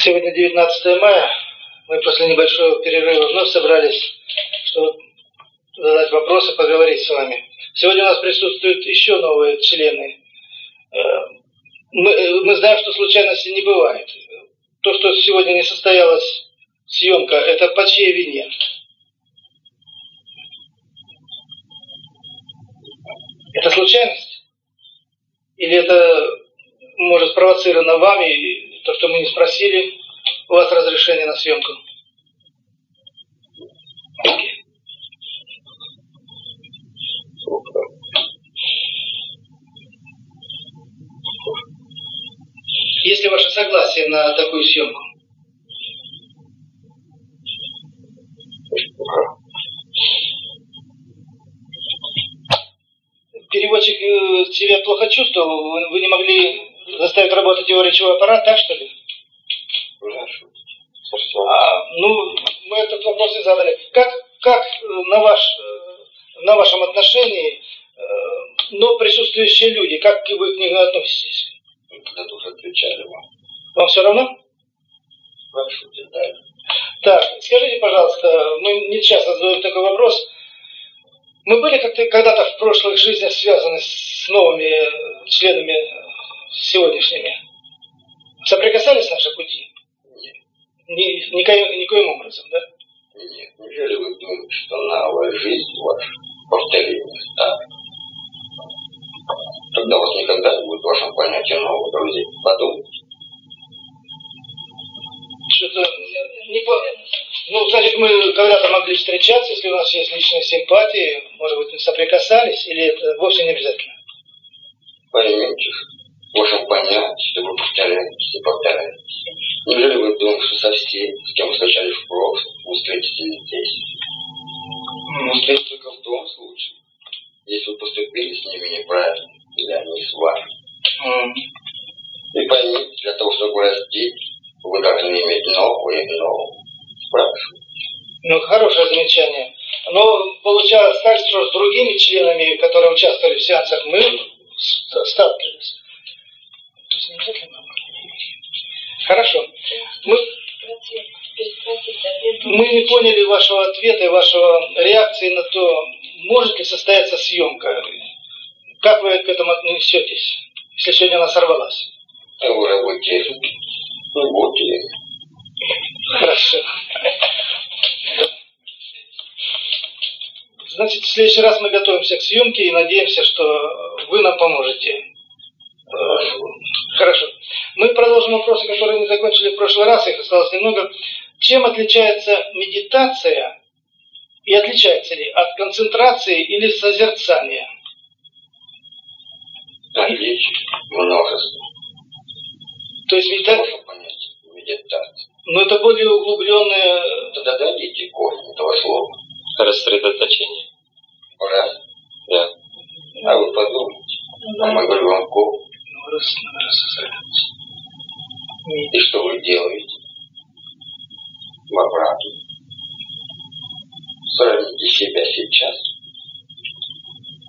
Сегодня 19 мая. Мы после небольшого перерыва вновь собрались, чтобы задать вопросы, поговорить с вами. Сегодня у нас присутствуют еще новые члены. Э, мы, э, мы знаем, что случайности не бывает. То, что сегодня не состоялась съемка, это по чьей вине? Это случайность? Или это может спровоцировано вами, то, что мы не спросили у вас разрешение на съемку? Есть ли ваше согласие на такую съемку? Переводчик э, себя плохо чувствовал, вы не могли заставить работать его речевой аппарат, так что ли? А, ну, мы этот вопрос и задали. Как, как э, на, ваш, э, на вашем отношении, но присутствующие люди, как вы к ним относитесь? когда-то уже отвечали вам. Вам все равно? Прошу, детали. Так, скажите, пожалуйста, мы не часто задаем такой вопрос. Мы были как-то когда-то в прошлых жизнях связаны с новыми членами сегодняшними? Соприкасались наши пути? Нет. Ни, никоим, никоим образом, да? Нет. Неужели вы думаете, что новая жизнь ваша повторение старой? Тогда у вас никогда не будет в вашем понятии новых друзей. Подумайте. Что-то не по... Ну, значит, мы когда-то могли встречаться, если у нас есть личные симпатии, может быть, соприкасались, или это вовсе не обязательно? Поймите, в вашем понятии, что вы повторяетесь и повторяетесь. Неужели вы думаете, что со всеми, с кем вы встречались в прошлом, вы встретитесь здесь? Ну, встретитесь только в том случае, если вы поступили с ними неправильно, или они с вами. Mm. И поймите, для того, чтобы расти, вы должны иметь новое и новое. Спрашивайте. Ну, хорошее замечание. Но получалось так, что с другими членами, которые участвовали в сеансах, мы сталкивались. То есть не обязательно Хорошо. Мы, мы не поняли вашего ответа и вашего реакции на то, может ли состояться съемка. Как вы к этому отнесетесь, если сегодня она сорвалась? Вы работаете. Работаете. Хорошо. Значит, в следующий раз мы готовимся к съемке и надеемся, что вы нам поможете. Хорошо. Мы продолжим вопросы, которые мы закончили в прошлый раз, их осталось немного. Чем отличается медитация и отличается ли от концентрации или созерцания? Отличий множество. То есть медитация... Можно понять медитация. Но это более углубленное... Тогда дадите корень этого слова. Рассредоточение. Раз. Да. А вы подумайте. А мы говорим вам корень. Ну. И что вы делаете? В обратно. Сравните себя сейчас.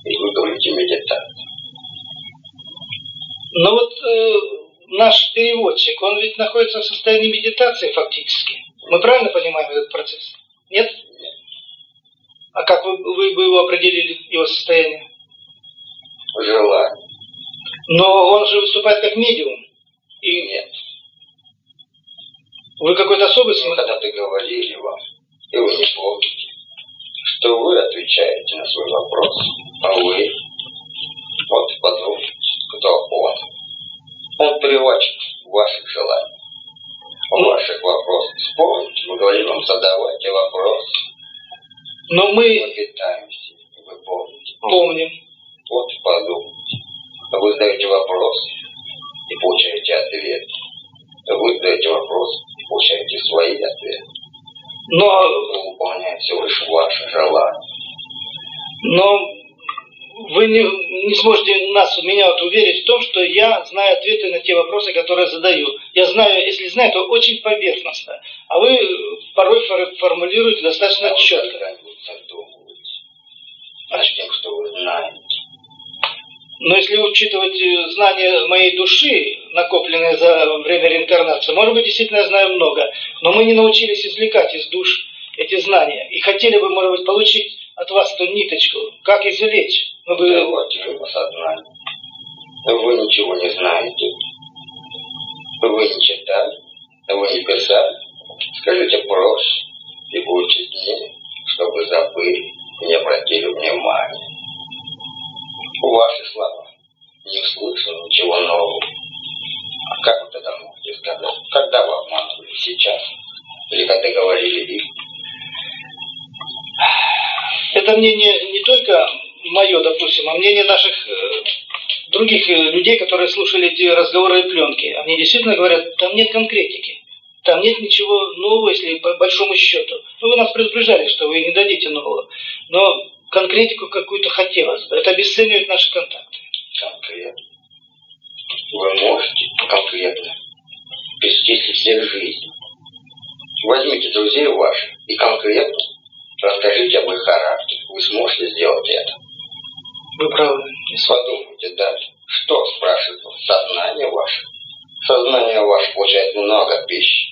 И вы говорите медитация. Но вот э, наш переводчик, он ведь находится в состоянии медитации фактически. Мы правильно понимаем этот процесс? Нет? Нет. А как вы, вы бы его определили, его состояние? Желание. Но он же выступает как медиум. И нет. Вы какой-то особый Мы смысл? когда-то говорили вам, и вы не помните, что вы отвечаете на свой вопрос, а вы, вот подумайте, кто он. Он переводчик ваших желаний, ваших вопросов. Вспомните, мы говорили вам, задавайте вопросы. Но Мы мы питаемся, вы помните. помним. Вот подумайте. Вы задаете вопрос и получаете ответ. Вы задаете вопрос и получаете свои ответы. Но, Вы выполняете всего лишь ваше желание. но вы не, не сможете нас, меня вот уверить в том, что я знаю ответы на те вопросы, которые задаю. Я знаю, если знаю, то очень поверхностно. А вы порой фор- формулируете достаточно А вы четко. когда-нибудь задумываетесь над тем, что вы знаете. Но если учитывать э, знания моей души, накопленные за время реинкарнации, может быть, действительно я знаю много, но мы не научились извлекать из душ эти знания. И хотели бы, может быть, получить от вас эту ниточку, как извлечь. Мы бы... Да вот же осознание. Вы ничего не знаете. Вы не читали, вы не писали. Скажите проще, и будет честнее, чтобы забыли и не обратили внимания. Ваши слова. Не услышал ничего нового. А как вы тогда можете сказать? Когда вы обманывали? Сейчас? Или когда говорили их? Это мнение не только мое, допустим, а мнение наших э, других э, людей, которые слушали эти разговоры и пленки. Они действительно говорят, там нет конкретики. Там нет ничего нового, если по большому счету. Ну, вы нас предупреждали, что вы не дадите нового. Но конкретику какую-то хотелось бы. Это обесценивает наши контакты. Конкретно. Вы можете конкретно перечислить всех жизнь. Возьмите друзей ваших и конкретно расскажите об их характере. Вы сможете сделать это? Вы правы. Подумайте дальше. Что, спрашивает сознание ваше? Сознание ваше получает много пищи.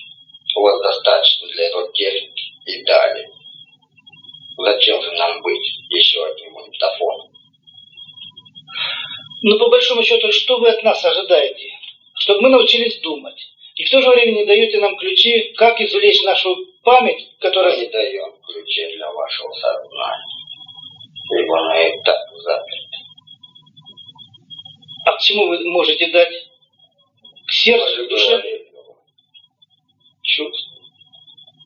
У вас достаточно для этого техники и далее. Зачем же нам быть еще одним магнитофоном? Ну, по большому счету, что вы от нас ожидаете? Чтобы мы научились думать. И в то же время не даете нам ключи, как извлечь нашу память, которая... Мы не даем ключи для вашего сознания. Ибо она и так заперта. А к чему вы можете дать? К сердцу, к душе? Чувство.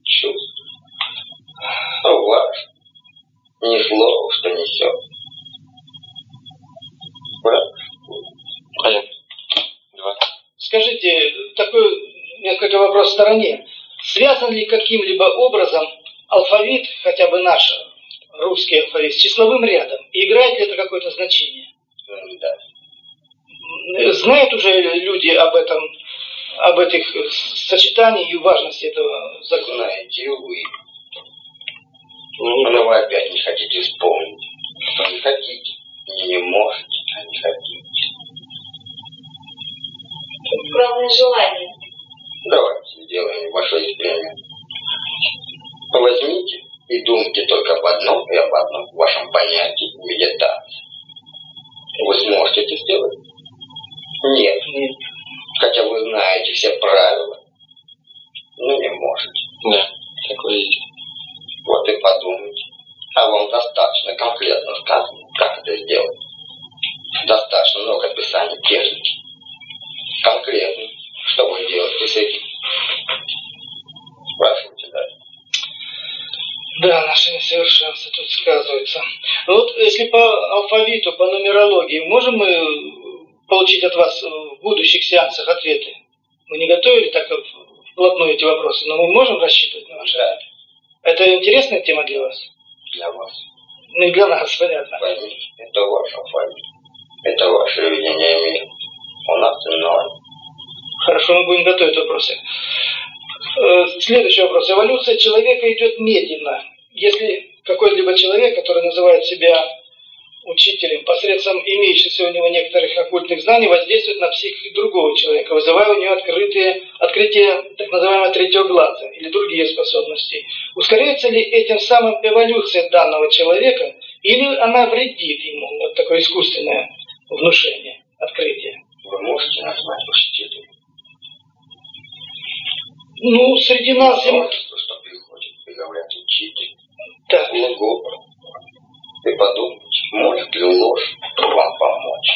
Чувство. Ну, важно ни слова, что несет. Брат? Один. Два. Скажите, такой несколько вопрос в стороне. Связан ли каким-либо образом алфавит, хотя бы наш, русский алфавит, с числовым рядом? И играет ли это какое-то значение? Да. Знают уже люди об этом, об этих сочетаниях и важности этого закона? Знаете вы. Но вы опять не хотите вспомнить. Что не хотите. Не, не можете, а не хотите. Главное желание. Давайте сделаем небольшой эксперимент. Возьмите и думайте только об одном и об одном в вашем понятии медитации. Вы сможете это сделать? Нет. Нет. Хотя вы знаете все правила. Но не можете. Да, такое есть. Вот и подумайте. А вам достаточно конкретно сказано, как это сделать. Достаточно много описаний техники. Конкретно, что вы делаете с этим. Спрашивайте дальше. Да, наши несовершенства тут сказываются. Ну вот если по алфавиту, по нумерологии, можем мы получить от вас в будущих сеансах ответы? Мы не готовили так вплотную эти вопросы, но мы можем рассчитывать на ваши ответы? Это интересная тема для вас? Для вас. Ну и для нас, понятно. Это ваш алфавит. Это ваше видение мира. У нас иное. Хорошо, мы будем готовить вопросы. Э, следующий вопрос. Эволюция человека идет медленно. Если какой-либо человек, который называет себя учителем, посредством имеющихся у него некоторых оккультных знаний, воздействует на психику другого человека, вызывая у него открытие, открытие так называемого третьего глаза или другие способности. Ускоряется ли этим самым эволюция данного человека, или она вредит ему, вот такое искусственное внушение, открытие? Вы можете назвать учителем? Ну, среди нас... Множество, что приходит и говорят учитель. Так. Лгу. И подумайте, может ли ложь вам помочь?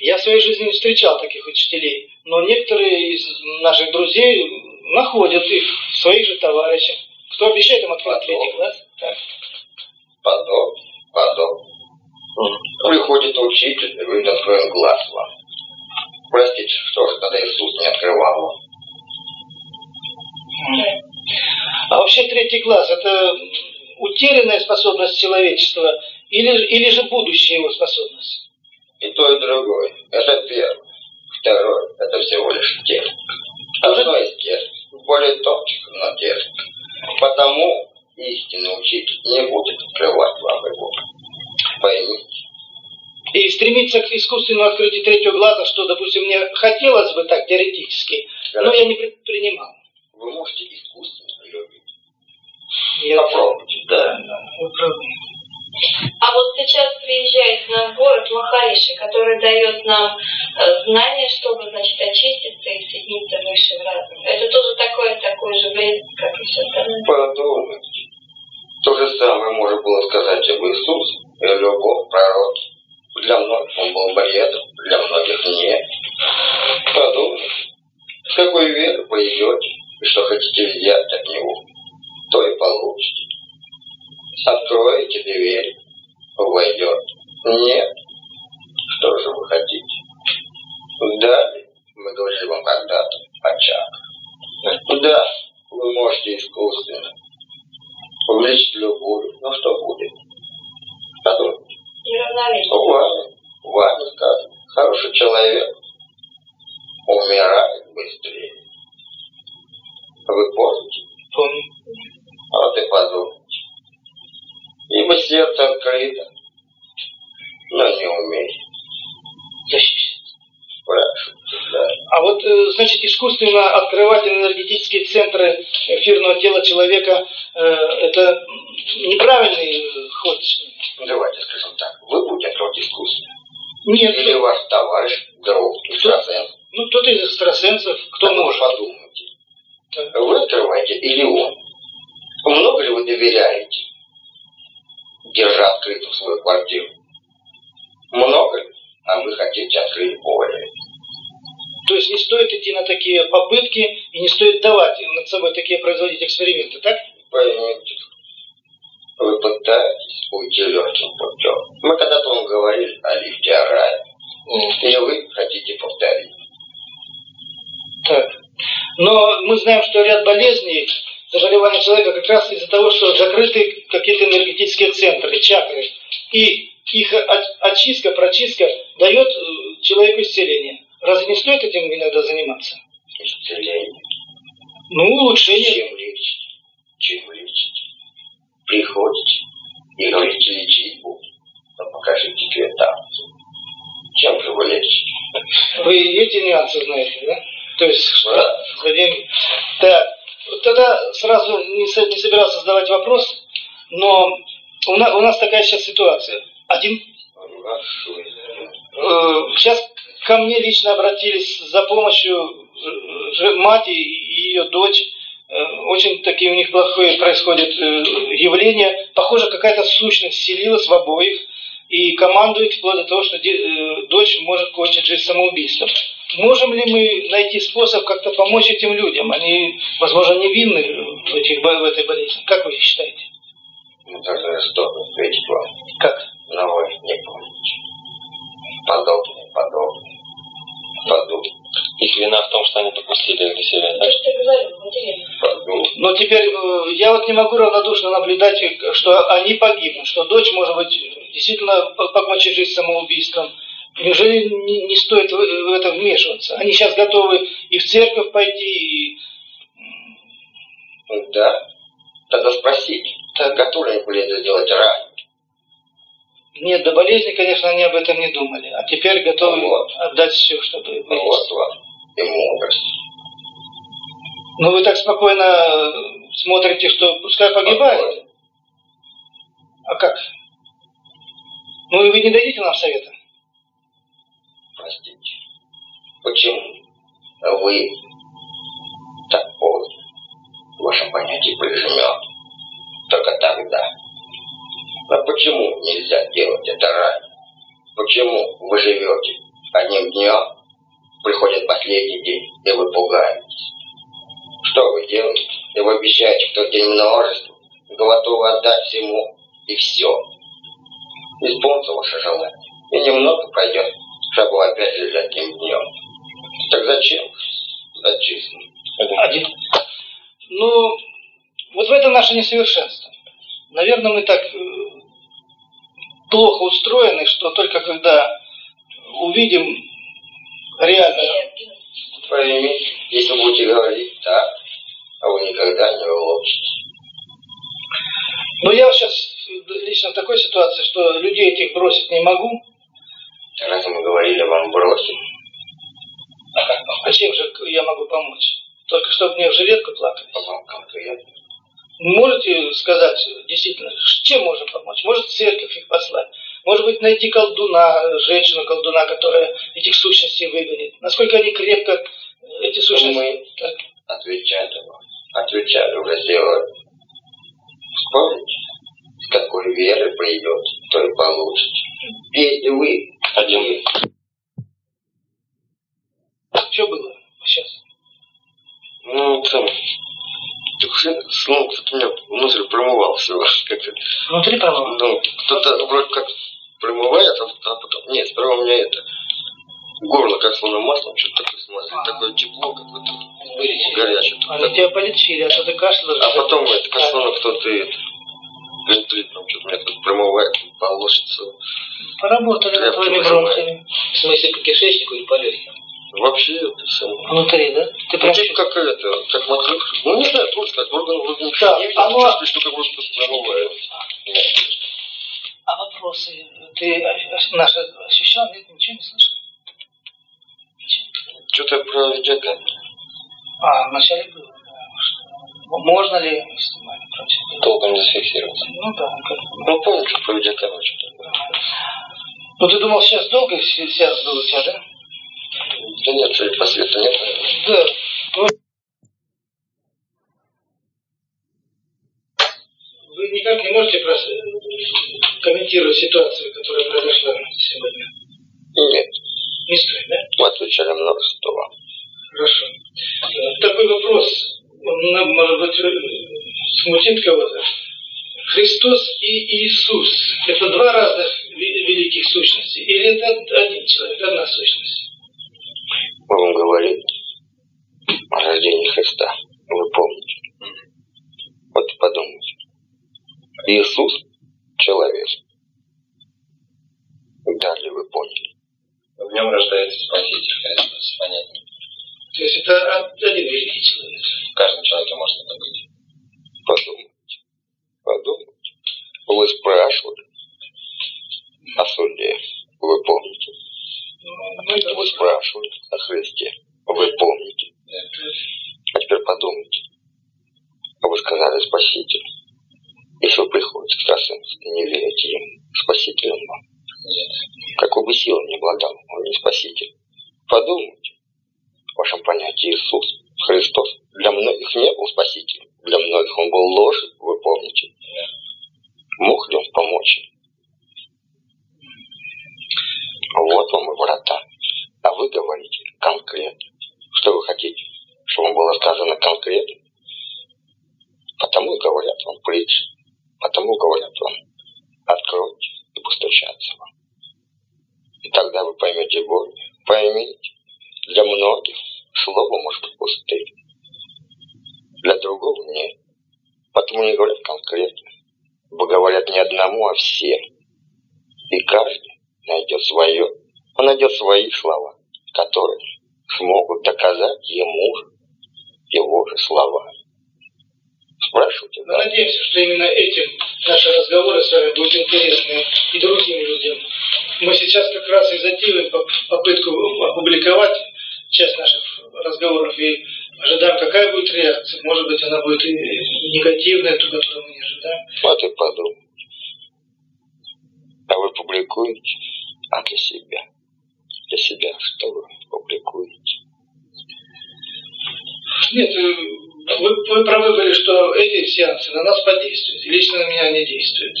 Я в своей жизни не встречал таких учителей, но некоторые из наших друзей находят их в своих же товарищах. Кто обещает им открыть третий класс? Так. Подоб, подоб. Приходит учитель, и говорит, откроем глаз вам. Простите, что же тогда Иисус не открывал вам? А вообще третий класс – это утерянная способность человечества или, или же будущая его способность? И то, и другое. Это первое. Второе – это всего лишь техника. Одно из техник, более тонких, но техник. Потому истинный учитель не будет открывать вам его. Поймите. И стремиться к искусственному открытию третьего глаза, что, допустим, мне хотелось бы так теоретически, но я не предпринимал. Вы можете искусственно любить. Нет. Попробуйте. Да, правы. А вот сейчас приезжает на город Махариши, который дает нам э, знания, чтобы, значит, очиститься и соединиться высшим разумом. Это тоже такое, такой же бред, как и все остальное. Подумайте. То же самое можно было сказать об Иисусе и о пророке. Для многих он был бредом, для многих нет. Подумайте, с какой верой вы идете и что хотите взять от него, то и получите. Откроете дверь, войдет. Нет. Что же вы хотите? Далее, мы говорили вам когда-то о чакрах. Да, вы можете искусственно увлечь любую, но что будет? Подумайте. Ваня, Ваня сказано, хороший человек умирает быстрее. Вы помните? Помню. Вот и подумайте. Ибо сердце открыто, но не умеет. Да. А вот, э, значит, искусственно открывать энергетические центры эфирного тела человека, э, это неправильный ход. Давайте скажем так, вы будете открывать искусственно. Нет, Или ваш товарищ, друг, экстрасенс. ну кто-то из экстрасенсов, кто Так может. Подумайте. Так. Вы открываете или он? Много ли вы доверяете, держа открытую свою квартиру? Много ли? А вы хотите открыть более. То есть не стоит идти на такие попытки и не стоит давать над собой такие производить эксперименты, так? Поймите, вы пытаетесь уйти легким путем. Мы когда-то вам говорили о лифте о рае. И вы хотите повторить. Так. Но мы знаем, что ряд болезней, заболеваний человека как раз из-за того, что закрыты какие-то энергетические центры, чакры. И их очистка, прочистка дает э, человеку исцеление. Разве не стоит этим иногда заниматься? Исцеление. Ну, улучшение. Чем лечить? Чем лечить? Приходите и говорите, лечить буду. Но покажите квитанцию. Чем же вы лечите? Вы эти нюансы знаете, да? То есть, что Да. Так, тогда сразу не, не собирался задавать вопрос, но у, на- у нас такая сейчас ситуация. Один. Э, Сейчас ко мне лично обратились за помощью э, мать и ее дочь. Э, Очень такие у них плохое происходит э, явление. Похоже, какая-то сущность селилась в обоих и командует вплоть до того, что дочь может кончить жизнь самоубийством. Можем ли мы найти способ как-то помочь этим людям? Они, возможно, невинны в, этих, в этой болезни. Как вы считаете? Мы должны жестоко ответить вам. Как? Но вы не помните. Подобное, подобное. Подобное, Их вина в том, что они допустили агрессивность. То, что я говорю, интересно. подобное. Но теперь э, я вот не могу равнодушно наблюдать, э, что они погибнут, что дочь, может быть, действительно по- покончит жизнь самоубийством. Неужели не, не стоит в, в это вмешиваться? Они сейчас готовы и в церковь пойти, и... Ну Да. Тогда спросите, Так. готовы ли были это сделать ранее? Нет, до болезни, конечно, они об этом не думали. А теперь готовы Вот. отдать все, чтобы Ну, вылезть. Вот вам и мудрость. Но вы так спокойно э, смотрите, что пускай погибает. А как? Ну и вы не дадите нам совета? Простите. Почему вы так в вашем понятии прижмет? Только тогда. А почему нельзя делать это ранее? Почему вы живете одним днем, приходит последний день, и вы пугаетесь? Что вы делаете? И вы обещаете в тот день множество, готовы отдать всему, и все. Исполнится ваше желание. И немного пройдет, вы опять жили одним днем. Так зачем? Зачем? Один. Ну, вот в этом наше несовершенство. Наверное, мы так э, плохо устроены, что только когда увидим реально... Поймите, если будете говорить так, а вы никогда не улучшите. Но я сейчас лично в такой ситуации, что людей этих бросить не могу. Раз мы говорили вам бросим. А, а чем же я могу помочь? Только чтобы мне в жилетку плакали? Вам конкретно. Можете сказать действительно, чем можем помочь? Может, в церковь их послать? Может быть, найти колдуна, женщину-колдуна, которая этих сущностей выгонит? Насколько они крепко, эти сущности... Мы так. отвечали вам. Отвечали, уже сделали. Вспомните, с какой веры придет, то и получите. Если вы один. Что было сейчас? Ну, там, ну, кто-то меня внутрь промывал все. Как Внутри промывал? Ну, кто-то вроде как промывает, а, а потом... Нет, сперва у меня это... Горло как словно маслом что-то такое смазали. А. Такое тепло какое-то. Горячее. Они так... тебя полечили, а то ты кашлял. А потом это, как словно кто-то это... Вентрит там что-то меня тут промывает, полощется. Поработали над твоими бронхами. В смысле, по кишечнику или по легким? Вообще, это все. Внутри, да? Ты прям... Ну, как это, как мотор. Ну, не знаю, просто как орган вроде ничего да, не видел, оно... чувствую, что как будто промывает. А вопросы ты наши ощущал? Нет, ничего не слышал? Что-то про видеокамеру. А, вначале было. Можно ли снимать? Толком не зафиксироваться. Ну да. Как... Ну помню, что про видеокамеру что-то было. Ну ты думал, сейчас долго сеанс был у тебя, да? Да нет, что по свету нет. Да. Ну... Вы никак не можете просто комментировать ситуацию, которая произошла сегодня? Нет. Не стоит, да? Мы отвечали множество. Хорошо. Такой вопрос, может быть, смутит кого-то. Христос и Иисус – это два разных великих сущности? Или это один человек, одна сущность? Мы вам говорили о рождении Христа. Вы помните. Вот подумайте. Иисус – человек. Да ли вы поняли? В нем рождается Спаситель Христос, понятно. То есть это один великий человек. В каждом человеке может это быть. Подумайте. Подумайте. Вы спрашивали о суде. Вы помните? Ну, Вы спрашивали о Христе. Вы помните? А теперь подумайте. Вы сказали Спаситель. Если вы приходите к экстрасенсу и не верите ему, спаситель он вам. Нет. Какой бы силой не обладал, он не спаситель. Подумайте. В вашем понятии Иисус, Христос, для многих не был спасителем. Для многих он был ложью, вы помните. Нет. Мог ли он помочь им? Вот вам и врата. А вы говорите конкретно. Что вы хотите? Чтобы вам было сказано конкретно? Потому и говорят вам притчи. Потому говорят вам, откройте и постучаться вам. И тогда вы поймете Бога. Поймите, для многих слово может быть пустым. Для другого нет. Потому не говорят конкретно. Бо говорят всем. И каждый найдет свое. Он найдет свои слова, которые смогут доказать ему его же слова. Спрашивайте. Мы надеемся, что именно этим наши разговоры с вами будут интересны и другим людям. Мы сейчас как раз и затеяли попытку опубликовать часть наших разговоров и ожидаем, какая будет реакция. Может быть, она будет и негативная, ту, которую мы не ожидаем. Вот и подумайте. А вы публикуете? А для себя? Для себя что вы публикуете? Нет, э, вы, вы правы были, что эти сеансы на нас подействуют. Лично на меня не действуют.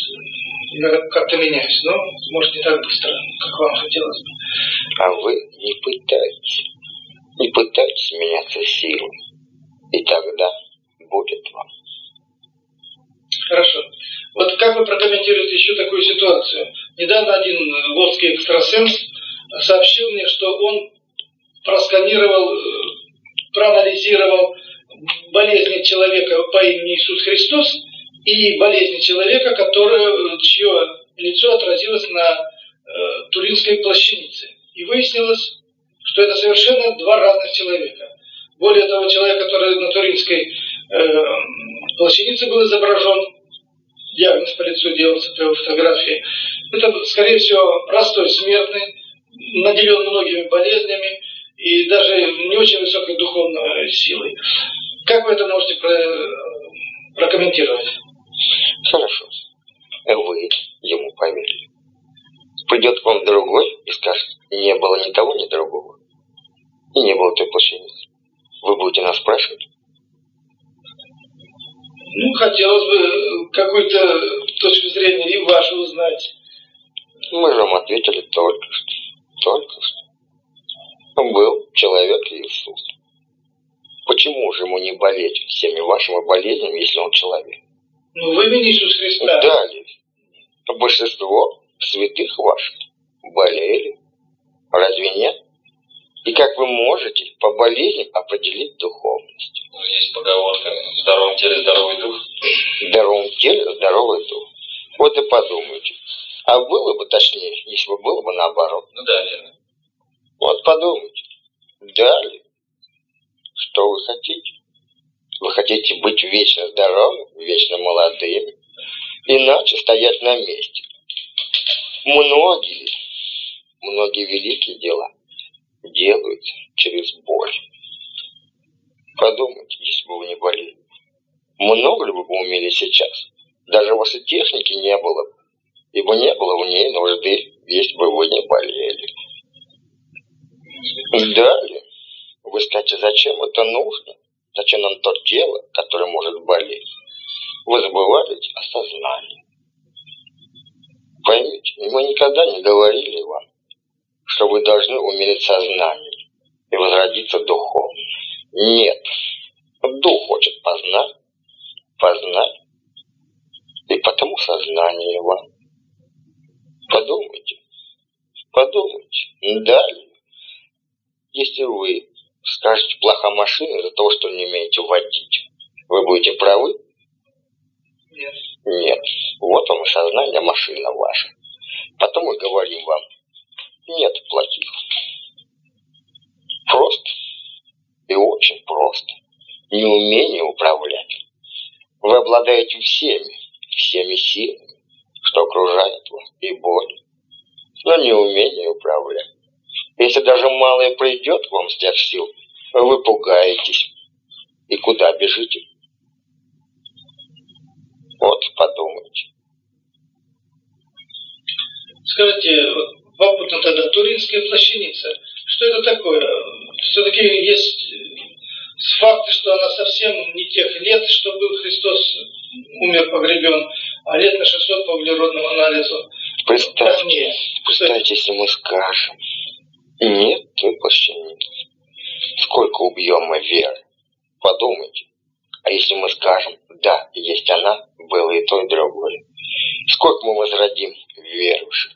Я как-то меняюсь, но может не так быстро, как вам хотелось бы. А вы не пытаетесь. Не пытайтесь меняться силой. И тогда будет вам. Хорошо. Вот как вы прокомментируете еще такую ситуацию? Недавно один водский экстрасенс сообщил мне, что он просканировал, э, проанализировал болезни человека по имени Иисус Христос и болезни человека, которое, чье лицо отразилось на э, Туринской плащанице. И выяснилось, что это совершенно два разных человека. Более того, человек, который на Туринской э, плащанице был изображен, диагноз по лицу делался по его фотографии, это, скорее всего, простой смертный, наделен многими болезнями и даже не очень высокой духовной силой. Как вы это можете прокомментировать? Хорошо. Вы ему поверили. Придет к вам другой и скажет, не было ни того, ни другого. И не было той плащаницы. Вы будете нас спрашивать? Ну, хотелось бы какую-то точку зрения и вашу узнать. Мы же вам ответили только что. Только что. Был человек Иисус. Почему же ему не болеть всеми вашими болезнями, если он человек? Ну, вы Иисус Христа. Далее. Большинство святых ваших болели. Разве нет? И как вы можете по болезням определить духовность? Ну, есть поговорка «в здоровом теле здоровый дух». В здоровом теле здоровый дух. Вот и подумайте. А было бы точнее, если бы было бы наоборот. Ну да, верно. Вот подумайте. Далее. Что вы хотите? Вы хотите быть вечно здоровым, вечно молодым, иначе стоять на месте. Многие, многие великие дела делаются через боль. Подумайте, если бы вы не болели. Много ли бы вы умели сейчас? Даже вашей техники не было бы, ибо не было в ней нужды, если бы вы не болели. Далее, вы скажете, зачем это нужно? Зачем нам то тело, которое может болеть? Вы забываете о сознании. Поймите, мы никогда не говорили вам, что вы должны умереть сознание и возродиться духом. Нет. Дух хочет познать, познать, и потому сознание вам. Подумайте, подумайте. Далее, если вы скажете плоха машина из-за того, что не умеете водить, вы будете правы? Нет. Нет. Вот вам и сознание машина ваша. Потом мы говорим вам, нет плохих. Просто и очень просто. Неумение управлять. Вы обладаете всеми, всеми силами, что окружает вас, и боль, но неумение управлять. Если даже малое придет вам с тех сил, вы пугаетесь. И куда бежите? Вот подумайте. Скажите, попутно тогда Туринская плащаница. Что это такое? Все-таки есть факты, что она совсем не тех лет, что был Христос умер, погребен, а лет на 600 по углеродному анализу. Представьте, представьте, если мы скажем, нет той плащаницы. Сколько убьем мы веры? Подумайте. А если мы скажем, да, есть она, было и то, и другое. Сколько мы возродим верующих?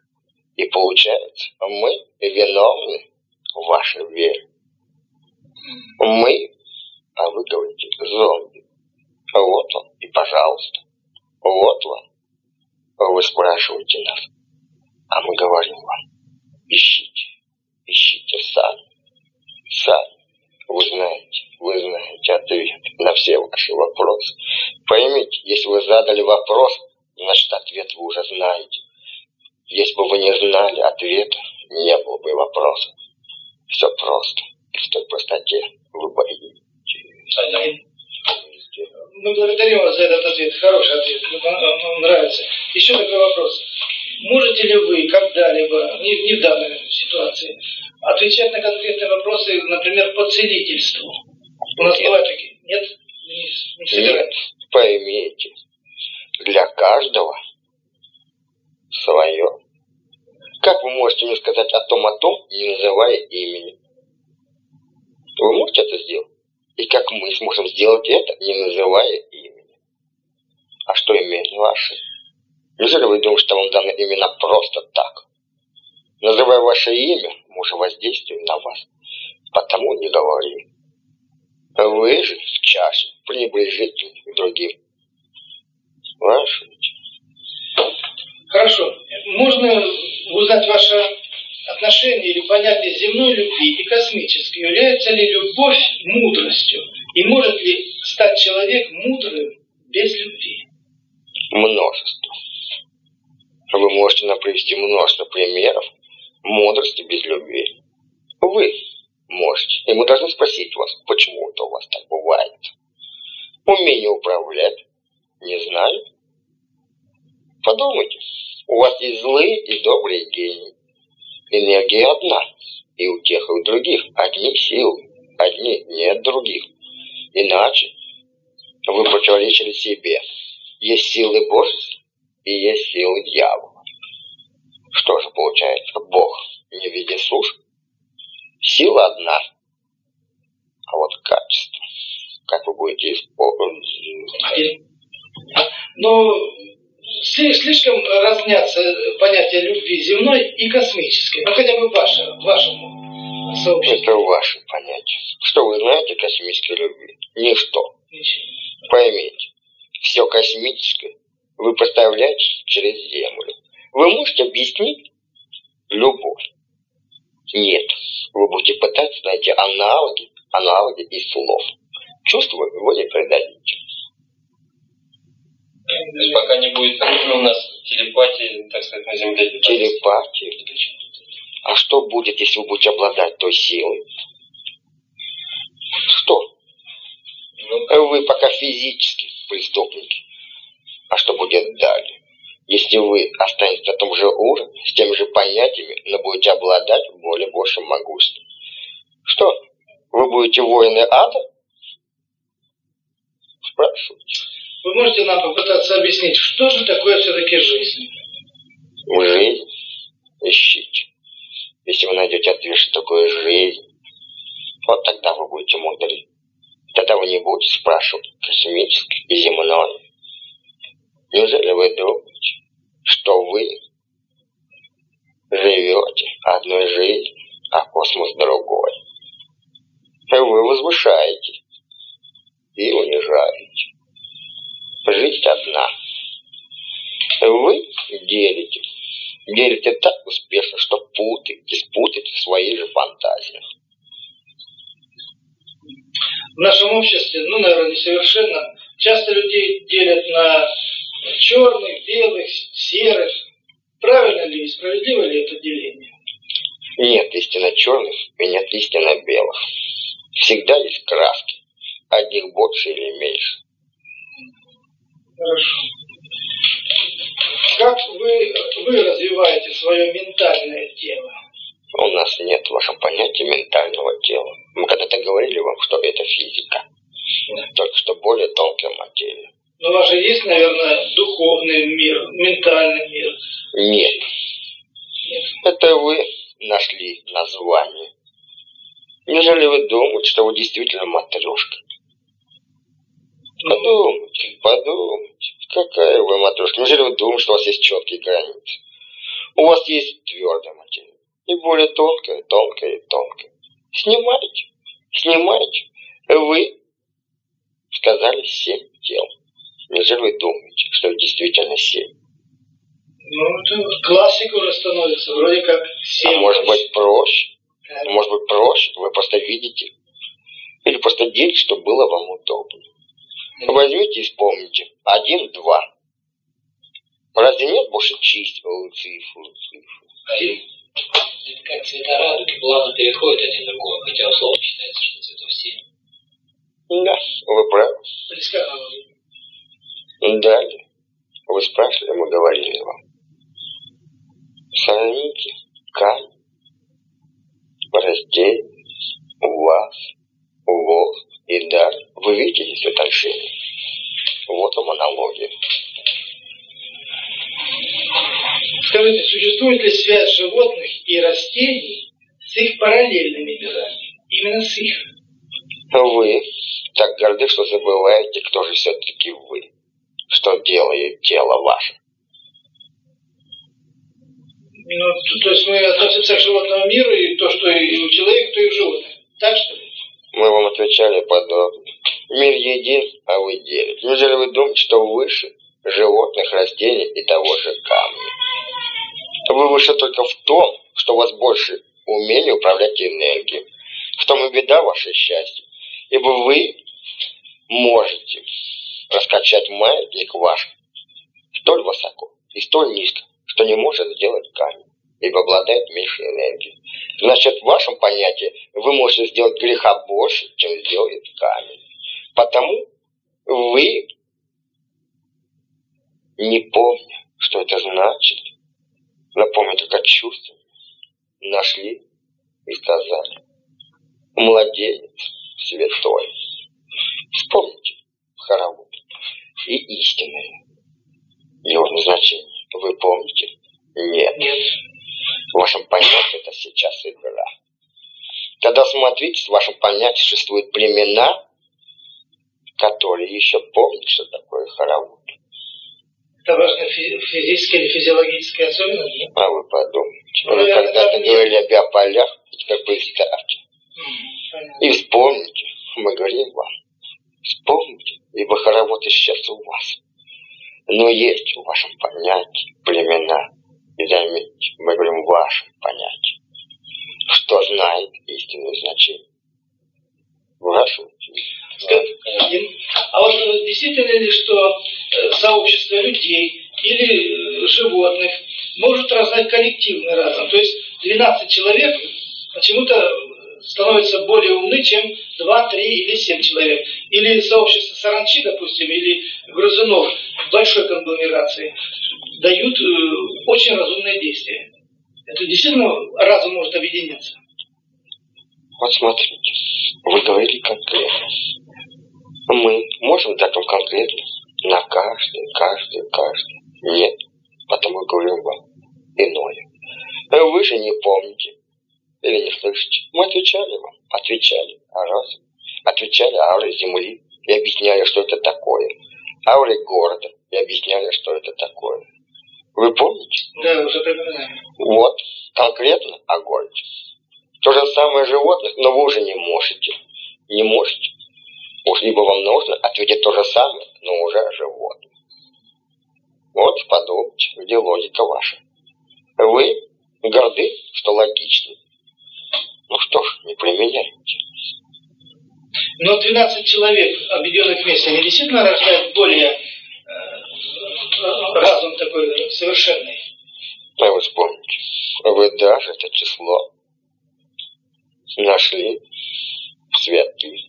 И получается, мы виновны в вашей вере. Мы, а вы говорите, зомби. Вот он, и пожалуйста. Вот вам. Вы спрашиваете нас, а мы говорим вам, ищите, ищите сами, сами. Вы знаете, вы знаете ответ на все ваши вопросы. Поймите, если вы задали вопрос, значит ответ вы уже знаете. Если бы вы не знали ответа, не было бы вопроса. Все просто. И в той простоте вы боитесь. Мы благодарим вас за этот ответ. Хороший ответ. Нам нравится. Еще такой вопрос. Можете ли вы когда-либо, не, не в данной ситуации, отвечать на конкретные вопросы, например, по целительству? У нас Нет. бывают такие. Нет? Не, не собираетесь? поймите, для каждого свое. Как вы можете мне сказать о том, о том, не называя имени? Вы можете это сделать? И как мы сможем сделать это, не называя имени? А что имени ваши? Неужели вы думаете, что вам даны имена просто так? Называя ваше имя, мы уже воздействуем на вас. Потому не говорим. Вы же в чаше пренебрежительны к другим. Ваше Хорошо. Можно узнать ваше отношение или понятие земной любви и космической? Является ли любовь мудростью? И может ли стать человек мудрым без любви? множество. Вы можете нам привести множество примеров мудрости без любви. Вы можете. И мы должны спросить вас, почему это у вас так бывает. Умение управлять, не знаю. Подумайте, у вас есть злые и добрые гении. Энергия одна, и у тех, и у других одни силы, одни нет других. Иначе вы противоречили себе. Есть силы Божьи и есть силы дьявола. Что же получается? Бог не в виде суш? Сила одна. А вот качество. Как вы будете использовать? Ну, слишком разнятся понятия любви земной и космической. Ну, хотя бы ваше, вашему сообществу. Это ваше понятие. Что вы знаете о космической любви? Ничто. Ничего. Поймите, все космическое вы поставляете через Землю. Вы можете объяснить любовь? Нет. Вы будете пытаться найти аналоги, аналоги из слов. Чувства вы не предадите. То есть пока не будет у нас телепатии, так сказать, на Земле. Телепатии? А что будет, если вы будете обладать той силой? Что? Ну, вы пока физически преступники. А что будет далее? Если вы останетесь на том же уровне, с теми же понятиями, но будете обладать более большим могуществом. Что? Вы будете воины ада? Спрашивайте. Вы можете нам попытаться объяснить, что же такое все-таки жизнь? Жизнь? Ищите. Если вы найдете ответ, что такое жизнь, вот тогда вы будете мудры. Тогда вы не будете спрашивать космическое и земное. Неужели вы думаете, что вы живете одной жизнью, а космос другой? Вы возвышаете и унижаете. Жизнь одна. Вы делите. Делите так успешно, что путаете, спутаете в своих же фантазиях. В нашем обществе, ну, наверное, несовершенно, часто людей делят на черных, белых, серых. Правильно ли и справедливо ли это деление? Нет истинно черных и нет истинно белых. Всегда есть краски. Одних больше или меньше. Хорошо. Как вы, вы развиваете свое ментальное тело? У нас нет в вашем понятия ментального тела. Мы когда-то говорили вам, что это физика. Только что более тонкая материя. Но у вас же есть, наверное, духовный мир, ментальный мир. Нет. Нет. Это вы нашли название. Неужели вы думаете, что вы действительно матрешка? Подумайте, подумайте. Какая вы матрешка? Неужели вы думаете, что у вас есть четкие границы? У вас есть твердая материя. И более тонкая, тонкая и тонкая. Снимайте, снимайте. Вы сказали семь тел. Неужели вы думаете, что действительно семь? Ну, это классика уже становится, вроде как семь. А может быть проще? Да. Может быть проще, вы просто видите. Или просто делите, чтобы было вам удобно. Да. Возьмите и вспомните. Один, два. Разве нет больше чистого цифр, цифр? Один. Это как цвета радуги плавно переходят один в другой, хотя условно считается, что цветов семь. Да, вы правы. Предсказывали. Далее. Вы спрашивали, мы говорили вам. Сравните камень, растительность, у вас, воздух и далее. Вы видите здесь отношения? Вот вам аналогия. Скажите, существует ли связь животных и растений с их параллельными мирами? Именно с их? Вы так горды, что забываете, кто же все-таки вы что делает тело ваше. Ну, то есть мы относимся к животному миру, и то, что и у человека, то и у животных. Так что? Мы вам отвечали подобно. Мир един, а вы делите. Неужели вы думаете, что выше животных, растений и того же камня? Вы выше только в том, что у вас больше умения управлять энергией. В том и беда ваше счастье. Ибо вы можете раскачать маятник ваш столь высоко и столь низко, что не может сделать камень. ибо обладает меньшей энергией. Значит, в вашем понятии вы можете сделать греха больше, чем сделает камень. Потому вы, не помня, что это значит, напомню только чувство, нашли и сказали, младенец святой. Вспомните хоровод и истинное его назначение. Вы помните? Нет. Нет. Вашем понятии это сейчас игра. Тогда смотрите, в вашем понятии существуют племена, которые еще помнят, что такое хоровод. Это важно физические или физиологические особенности? А вы подумайте. Ну, вы когда-то говорили о биополях, теперь представьте. Угу, и вспомните, мы говорим вам, вспомните, ибо хоровод исчез у вас. Но есть в вашем понятии племена, и заметьте, мы говорим в вашем понятии, что знает истинное значение. Вашу а вот э, действительно ли, что э, сообщество людей или э, животных может раздать коллективный разум? То есть 12 человек почему-то становятся более умны, чем 2, 3 или 7 человек. Или сообщество саранчи, допустим, или грызунов большой конгломерации дают э, очень разумные действия. Это действительно разум может объединяться. Вот смотрите, вы говорили конкретно. Мы можем дать вам конкретно на каждый, каждый, каждый. Нет, потому говорим вам иное. Вы же не помните или слышите. Мы отвечали вам, отвечали о разе, отвечали о ауре Земли и объясняли, что это такое. Ауре города и объясняли, что это такое. Вы помните? Да, уже припоминаю. Вот, конкретно о городе. То же самое животных, но вы уже не можете. Не можете. Уж либо вам нужно ответить то же самое, но уже о животных. Вот подумайте, где логика ваша. Вы горды, что логичны. Ну что ж, не применяйте. Но 12 человек, объединенных вместе, они действительно рождают более э, разум такой совершенный. А вы вспомните, вы даже это число нашли в святых.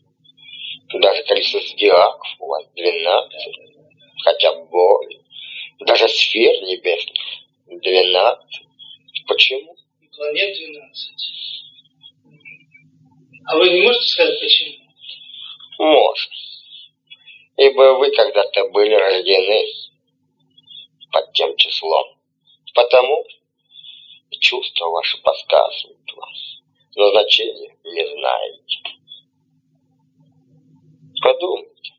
Даже количество зодиаков у вас 12, хотя более. Даже сфер небесных 12. Почему? Планет 12. А вы не можете сказать, почему? Может. Ибо вы когда-то были рождены под тем числом. Потому чувства ваши подсказывают вам, но значения не знаете. Подумайте,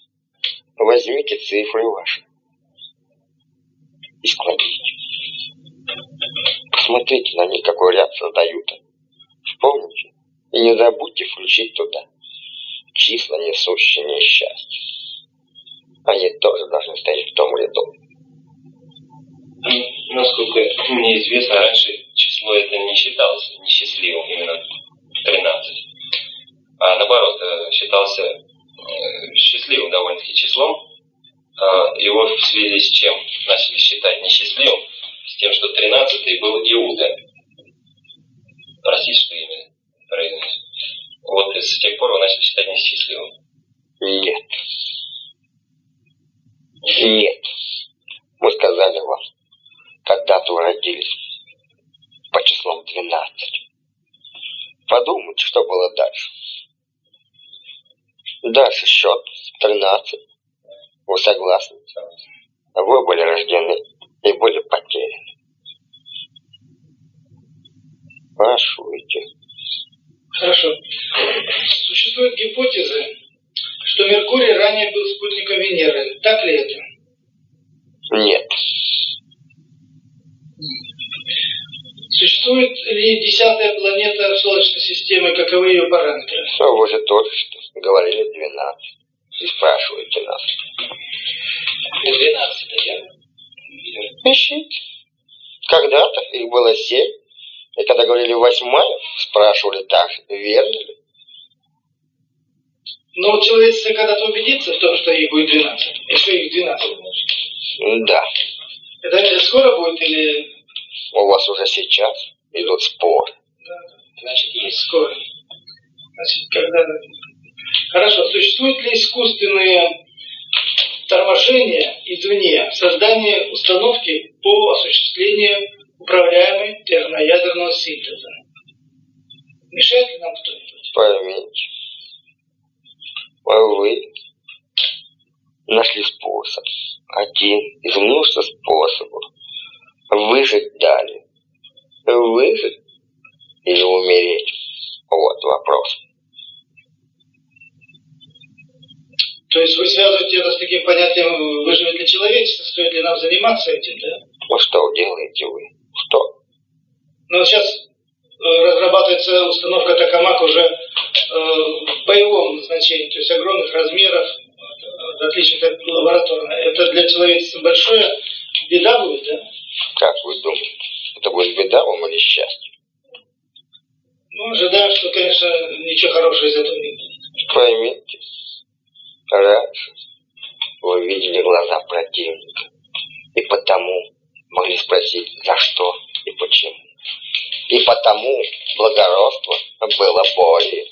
возьмите цифры ваши и складите. Посмотрите на них, какой ряд создают. Вспомните и не забудьте включить туда числа, несущие несчастье. Они тоже должны стоять в том ряду. Ну, насколько мне известно, раньше число это не считалось несчастливым, именно 13. А наоборот, э, считался э, счастливым довольно-таки числом. А его в связи с чем начали считать несчастливым? С тем, что 13 был Иуда. Простите, что имя произнес. Вот и с тех пор вы начали считать несчастливым. Нет. Нет. Мы сказали вам, когда-то вы родились по числам 12. Подумайте, что было дальше. Дальше счет 13. Вы согласны? Вы были рождены и были потеряны. Спрашивайте. Хорошо. Существуют гипотезы, что Меркурий ранее был спутником Венеры. Так ли это? Нет. Существует ли десятая планета Солнечной системы, каковы ее параметры? Ну, вы же только что говорили 12. И спрашиваете нас. 12 это я? Ищите. Когда-то их было семь. И когда говорили восьмая, спрашивали так верно ли? Но вот человечество когда-то убедится в том, что их будет 12, и что их 12 Да. Это скоро будет или... У вас уже сейчас идут споры. Да, значит, есть скоро. Значит, когда... Хорошо, существуют ли искусственные торможения извне, создание установки по осуществлению управляемой термоядерного синтеза? Мешает ли нам кто-нибудь? Поймите, вы нашли способ, один из множества способов выжить далее. Выжить или умереть? Вот вопрос. То есть вы связываете это с таким понятием, выживет ли человечество, стоит ли нам заниматься этим, да? Ну что делаете вы? Что? Ну сейчас э, разрабатывается установка Токамак уже э, в боевом назначении, то есть огромных размеров, э, отличных от лабораторного. Это для человечества большое беда будет, да? Как вы думаете? Это будет беда вам или счастье? Ну, ожидаю, что, конечно, ничего хорошего из этого не будет. Поймите, раньше вы видели глаза противника, и потому могли спросить, за что и почему. И потому благородство было более.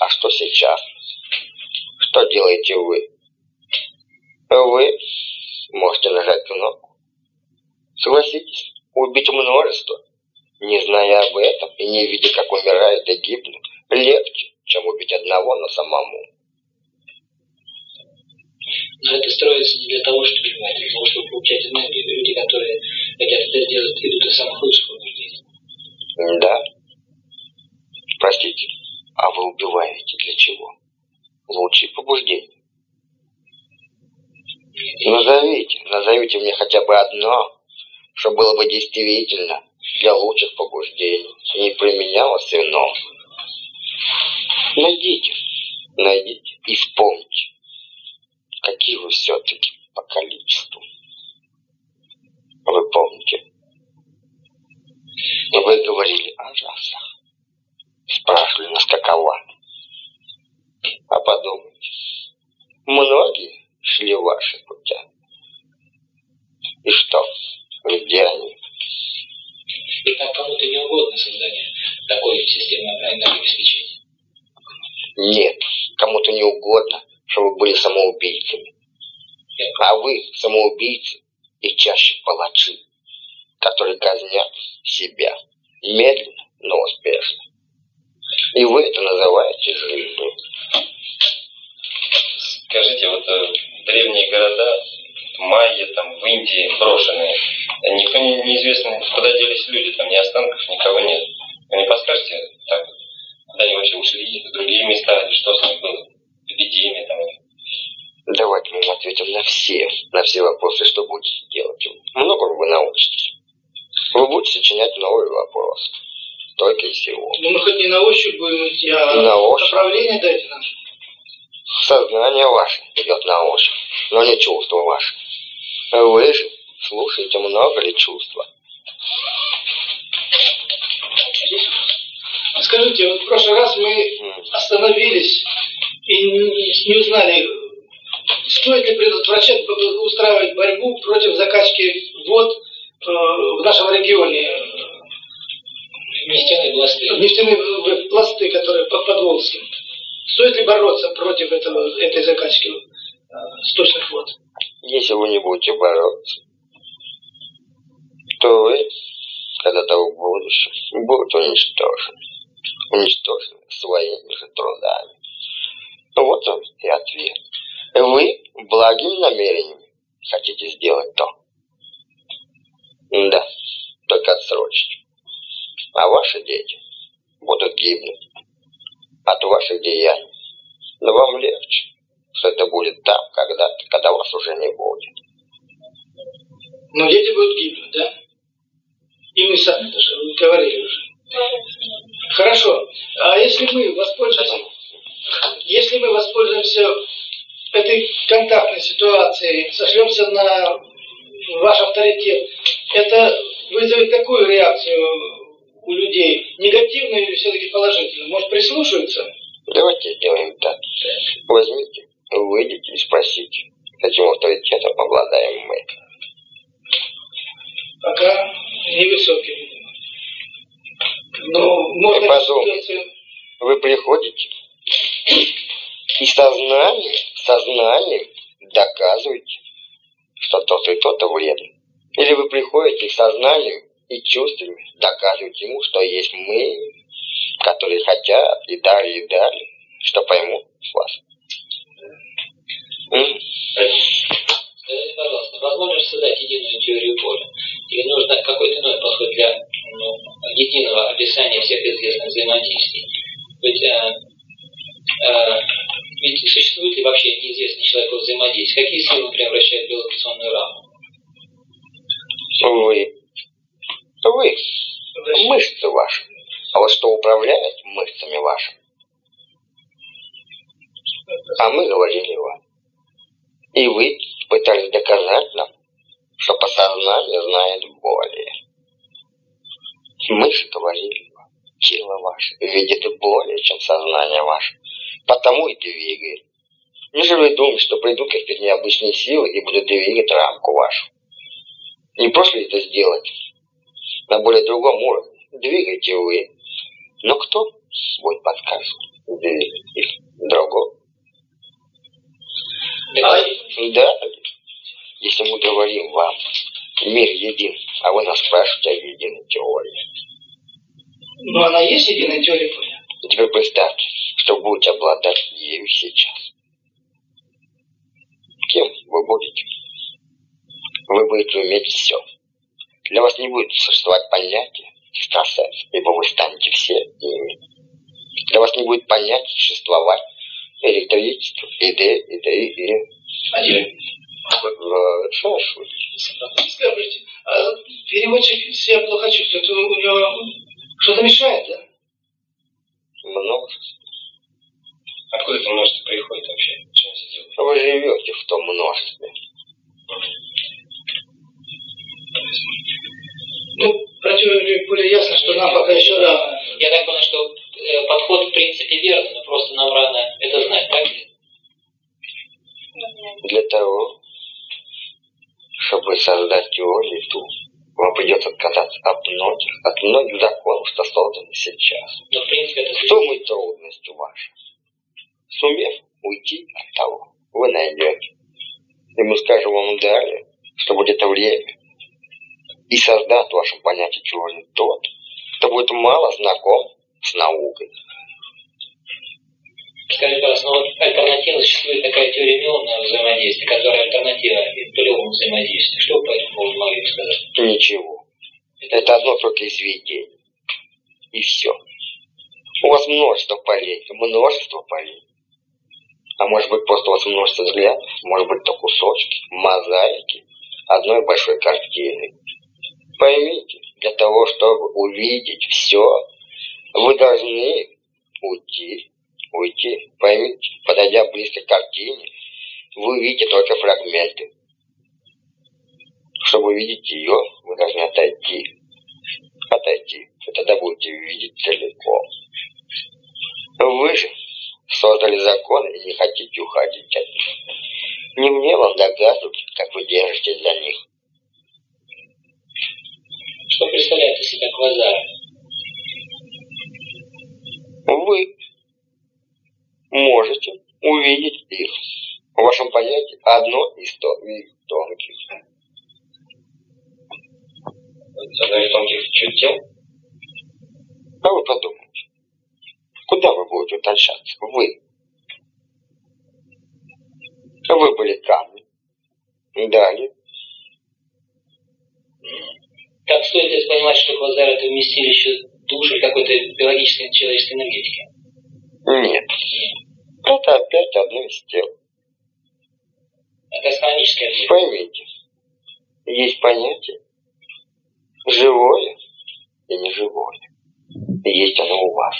А что сейчас? Что делаете вы? Вы можете нажать кнопку. Согласитесь, убить множество, не зная об этом и не видя, как умирают и гибнут, легче, чем убить одного, но самому. Но это строится не для того, чтобы, а для того, чтобы получать энергию. Люди, которые хотят это сделать, идут из самых лучших побуждений. Да. Простите, а вы убиваете для чего? Лучшие побуждения. Назовите, назовите мне хотя бы одно, что было бы действительно для лучших побуждений не применялось ином. Найдите, найдите и вспомните, какие вы все-таки по количеству. Вы помните? Вы говорили о расах. Спрашивали нас, какова. А подумайте, многие шли ваши путя. И что? Где они? И так кому-то не угодно создание такой системы энергообеспечения. Нет, кому-то не угодно, чтобы были самоубийцами. А вы самоубийцы и чаще палачи, которые казнят себя медленно, но успешно. И вы это называете жизнью. Скажите, вот э, древние города, майя, там, в Индии брошенные, никто не, неизвестно, куда делись люди, там ни останков, никого нет. Вы не подскажете, так, куда они вообще ушли, в другие места, или что с ними было? Эпидемия там. Давайте мы ответим на все, на все вопросы, что будете делать. Много вы научитесь. Вы будете сочинять новые вопросы. Только и всего. Ну, мы хоть не на ощупь будем идти, а На ощупь. направление дайте нам. Сознание ваше идет на ощупь, но не чувство ваше. Вы же слушаете много ли чувства. Скажите, вот в прошлый раз мы остановились и не, узнали, стоит ли предотвращать, устраивать борьбу против закачки вод в нашем регионе. Нефтяные пласты. Нефтяные в- пласты, которые под Подволжьем. Стоит ли бороться против этого, этой закачки э, сточных вод? Если вы не будете бороться, то вы когда-то в будущем будете уничтожены. Уничтожены своими же трудами. Ну, Вот он и ответ. Вы благими намерениями хотите сделать то. Да, только отсрочить. А ваши дети будут гибнуть от ваших деяний. Но вам легче, что это будет там когда-то, когда вас уже не будет. Но дети будут гибнуть, да? И мы сами даже говорили уже. Хорошо. А если мы воспользуемся, если мы воспользуемся этой контактной ситуацией, сошлемся на ваш авторитет, это вызовет какую реакцию у людей? Негативную или все-таки положительную? Может, прислушаются? Давайте сделаем так. Возьмите, выйдите и спросите, каким авторитетом обладаем мы. Пока невысоким. Но можно... И подумайте, вы приходите и сознанием, сознанием доказываете, что тот и то-то вредно. Или вы приходите к сознанию и чувствами доказываете ему, что есть мы, которые хотят и дали, и дали, что поймут вас. Скажите, пожалуйста, возможно создать единую теорию поля? Или нужно какой-то иной подход для ну, единого описания всех известных взаимодействий? Ведь, э, э, ведь существует ли вообще неизвестный человеку взаимодействие? Какие силы, например, вращают белокационную раму? Вы. Вы. Мышцы ваши. А вот что управляет мышцами вашими? А мы говорили вам. И вы пытались доказать нам, что подсознание знает более. Мышцы говорили вам, тело ваше видит более, чем сознание ваше. Потому и двигает. Неужели вы думаете, что придут какие-то необычные силы и будут двигать рамку вашу? Не просто это сделать на более другом уровне? Двигайте вы. Но кто подсказывать? Двигать их другого. Да, если мы говорим вам, мир един, а вы нас спрашиваете о единой теории. Ну, она есть единая теория поля? Теперь представьте, что будете обладать ею сейчас. Кем вы будете? Вы будете уметь все. Для вас не будет существовать понятия экстрасенс, ибо вы станете все ими. Для вас не будет понятия существовать электричество, идея, идея, идея. Один. Шашлык. Скажите, а переводчик себя плохо чувствует, у него что-то мешает, да? Множество. Откуда это множество приходит вообще? Вы живете в том множестве. Ну, про теорию более ясно, что нам пока еще рано. Я так понял, что э, подход в принципе верный, но просто нам рано это знать, так ли? Для того, чтобы создать теорию ту, вам придется отказаться от многих, от многих законов, что созданы сейчас. Но в принципе это В том и трудность ваша. Сумев уйти от того, вы найдете. И мы скажем вам далее, что будет это время, и создаст в вашем понятии теории тот, кто будет мало знаком с наукой. Скажите, пожалуйста, ну вот альтернатива существует такая теория мионного взаимодействия, которая альтернатива полевому взаимодействию. Что вы по этому поводу могли сказать? Ничего. Это одно только изведение. И все. У вас множество полей, множество полей. А может быть просто у вас множество взглядов, может быть то кусочки, мозаики одной большой картины. Поймите, для того, чтобы увидеть все, вы должны уйти, уйти. Поймите, подойдя близко к картине, вы видите только фрагменты. Чтобы увидеть ее, вы должны отойти. Отойти. И тогда будете видеть целиком. Вы же создали законы и не хотите уходить от них. Не мне вам доказывать, как вы держите для них. Что представляет из себя квазар? Вы можете увидеть их. В вашем понятии одно из тонких. Одно из тонких чуть тел? А вы подумайте, куда вы будете утончаться? Вы. Вы были камни. Далее. Так стоит ли понимать, что квазар это вместилище души какой-то биологической человеческой энергетики? Нет. Это опять одно из тел. Это астрономическая объект. Поймите, есть понятие живое и неживое. Есть оно у вас.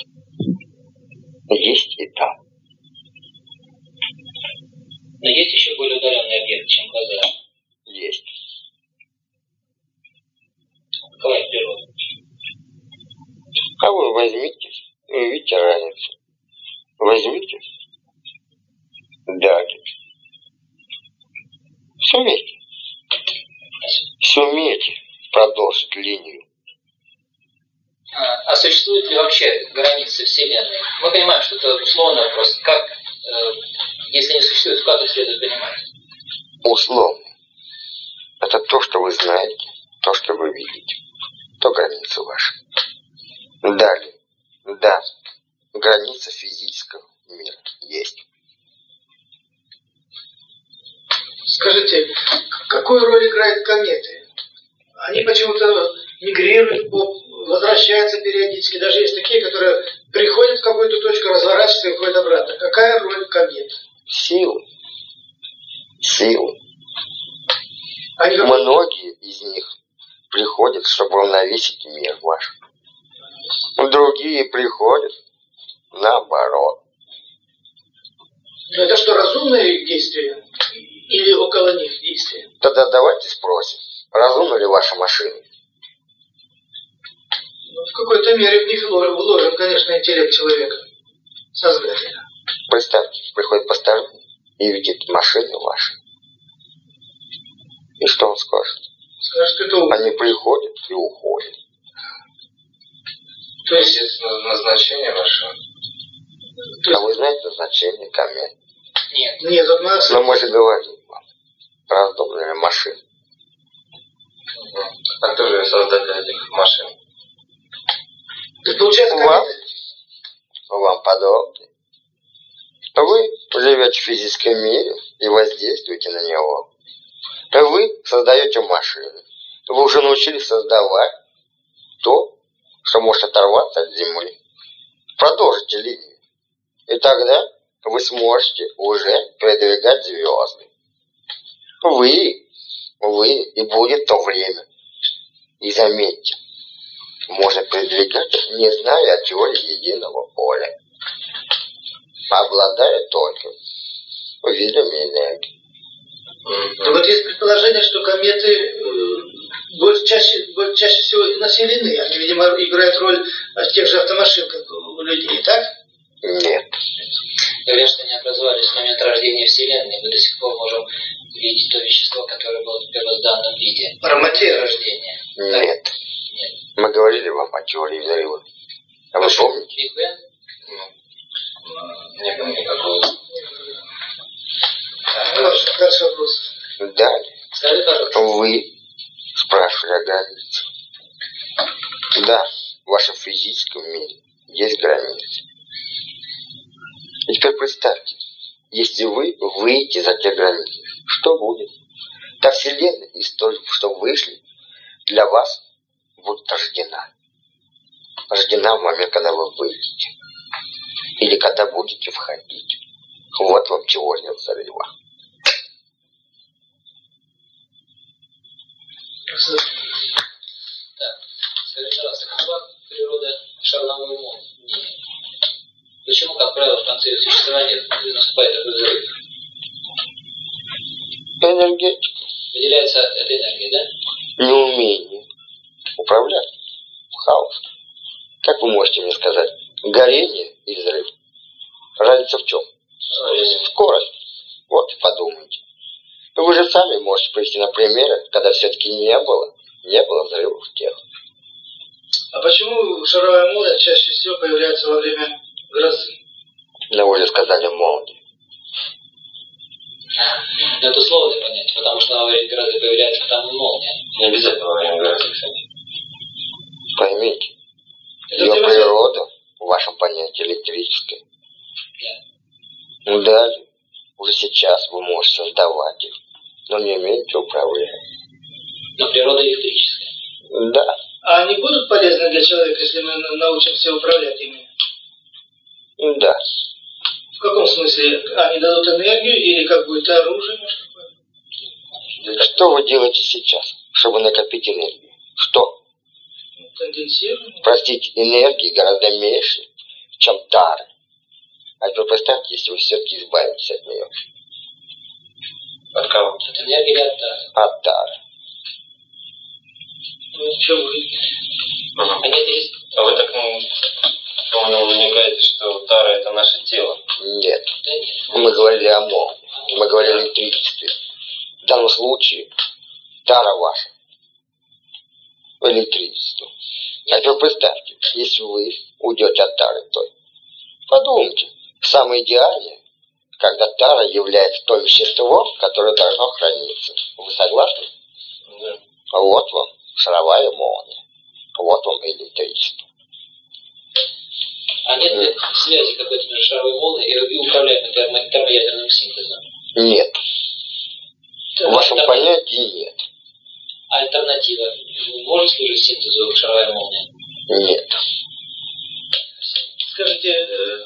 Есть и там. Но есть еще более удаленный объект, чем квазар. Есть. Природа? А вы возьмите увидите разницу. Возьмите. Далее. Сумейте. Сумейте продолжить линию. А, а существуют ли вообще границы Вселенной? Мы понимаем, что это условный вопрос. Как, э, если не существует, как их следует понимать? Условно. Это то, что вы знаете, то, что вы видите. То границы ваши. Далее. Да, граница физического мира есть. Скажите, какую роль играют кометы? Они почему-то мигрируют, возвращаются периодически. Даже есть такие, которые приходят в какую-то точку, разворачиваются и уходят обратно. Какая роль комет? Силы. Силы. Они Многие из них приходят, чтобы уравновесить мир ваш. Другие приходят наоборот. Но это что, разумные действия? Или около них действия? Тогда давайте спросим, разумна ли ваша машина? Ну, в какой-то мере в них вложен, конечно, интеллект человека, создателя. Представьте, приходит посторонний и видит машину вашу. И что он скажет? Это Они приходят и уходят. То есть назначение ваше? А вы знаете назначение комет? Нет. Нет, от нас... Но мы же говорим вам. Раздобрили машин. А кто же создатель этих машин? То получается, вам, вам подобное. Вы живете в физическом мире и воздействуете на него. Вы создаете машины. Вы уже научились создавать то, что может оторваться от земли. Продолжите линию. И тогда вы сможете уже передвигать звезды. Вы, вы, и будет то время. И заметьте, можно передвигать, не зная о теории единого поля. Обладая только видами энергии. Mm-hmm. Вот есть предположение, что кометы э, больше, чаще, больше, чаще всего населены. Они, видимо, играют роль тех же автомашин, как у людей, так? Нет. Говорят, что они образовались в момент рождения Вселенной. Мы до сих пор можем видеть то вещество, которое было в первозданном виде. Ароматера. Рождения. Нет. Нет. Мы говорили вам о теории взрыва. А вы помните? Биг Бен? Не помню никакого. Дальше вопрос. Далее. Вы спрашивали о границе. Да, в вашем физическом мире есть границы. И теперь представьте, если вы выйдете за те границы, что будет? Та Вселенная, из того, что вышли, для вас будет рождена. Рождена в момент, когда вы выйдете. Или когда будете входить. Вот вам теория взрыва. Так, скажи, пожалуйста, какова природа шарловой молнии? Почему, как правило, в конце ее существования наступает взрыв? Энергетика. Выделяется эта энергия, да? Неумение управлять. Хаос. Как вы можете мне сказать? Горение и взрыв. Разница в чем? Скорость. Скорость. Вот и подумайте. Вы же сами можете привести на примеры, когда все-таки не было, не было взрывов тех. А почему шаровая молния чаще всего появляется во время грозы? Но вы же сказали молнии. Но это сложное понятие, потому что во время грозы появляется там молния. Не обязательно во время грозы, кстати. Поймите, Это ее природа в вашем понятии электрическая. Да. Ну далее, уже сейчас вы можете создавать их, но не умеете управлять. Но природа электрическая. Да, А они будут полезны для человека, если мы на- научимся управлять ими? да. В каком смысле? Они дадут энергию или как будет оружие? Что вы делаете сейчас, чтобы накопить энергию? Что? Ну, Конденсируем? Простите, энергии гораздо меньше, чем тары. А теперь представьте, если вы все-таки избавитесь от нее, От кого? От энергии или от тары? от тары. Ну, что вы? Мгм. А нет, есть... А вы так, ну, по-моему, намекаете, что Тара это наше тело. Нет, Да нет. мы говорили о молнии, мы говорили о электричестве. В данном случае тара ваша, электричество. А теперь представьте, если вы уйдете от тары той, подумайте, самое идеальное, когда тара является то вещество, которое должно храниться. Вы согласны? Да. Вот вам шаровая молния. Вот вам электричество. А нет ли связи какой-то между шаровой молнией и, управляемым термо, термоядерным синтезом? Нет. В вашем Альтерна- понятии нет. Альтернатива может служить синтезу шаровая молния? Нет. Скажите, э,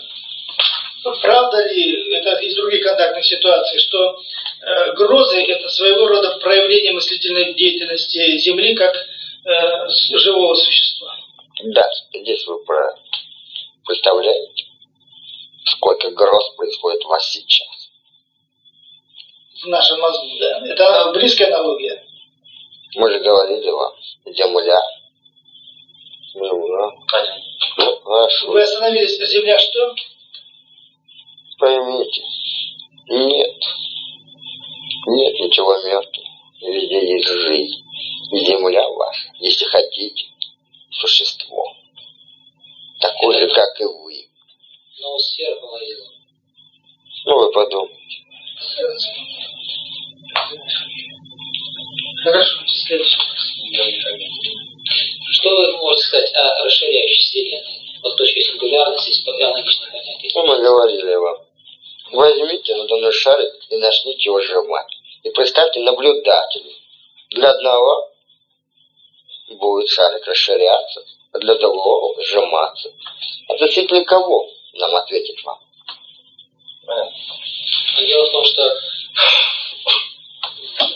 правда ли, это из других контактных ситуаций, что э, грозы это своего рода проявление мыслительной деятельности Земли как э, живого существа? Да, здесь вы правы. Представляете, сколько гроз происходит у вас сейчас? В нашем мозгу, да. Это близкая аналогия. Мы же говорили вам, земля. Земля. Понятно. Ну, хорошо. Вы остановились, Земля что? Поймите, нет. Нет ничего мертвого. Везде есть жизнь. Земля ваша, если хотите, существо. Такое же, как и вы. Ноосфера половина. Ну, вы подумайте. Хорошо, следующий. Что вы можете сказать о расширяющей Вселенной? Вот с точки сингулярности, с аналогичных понятий. Ну, мы говорили вам. Возьмите надувной шарик и начните его сжимать. И представьте наблюдателей. Для одного будет шарик расширяться, а для другого сжиматься. Относительно кого нам ответить вам? Но дело в том, что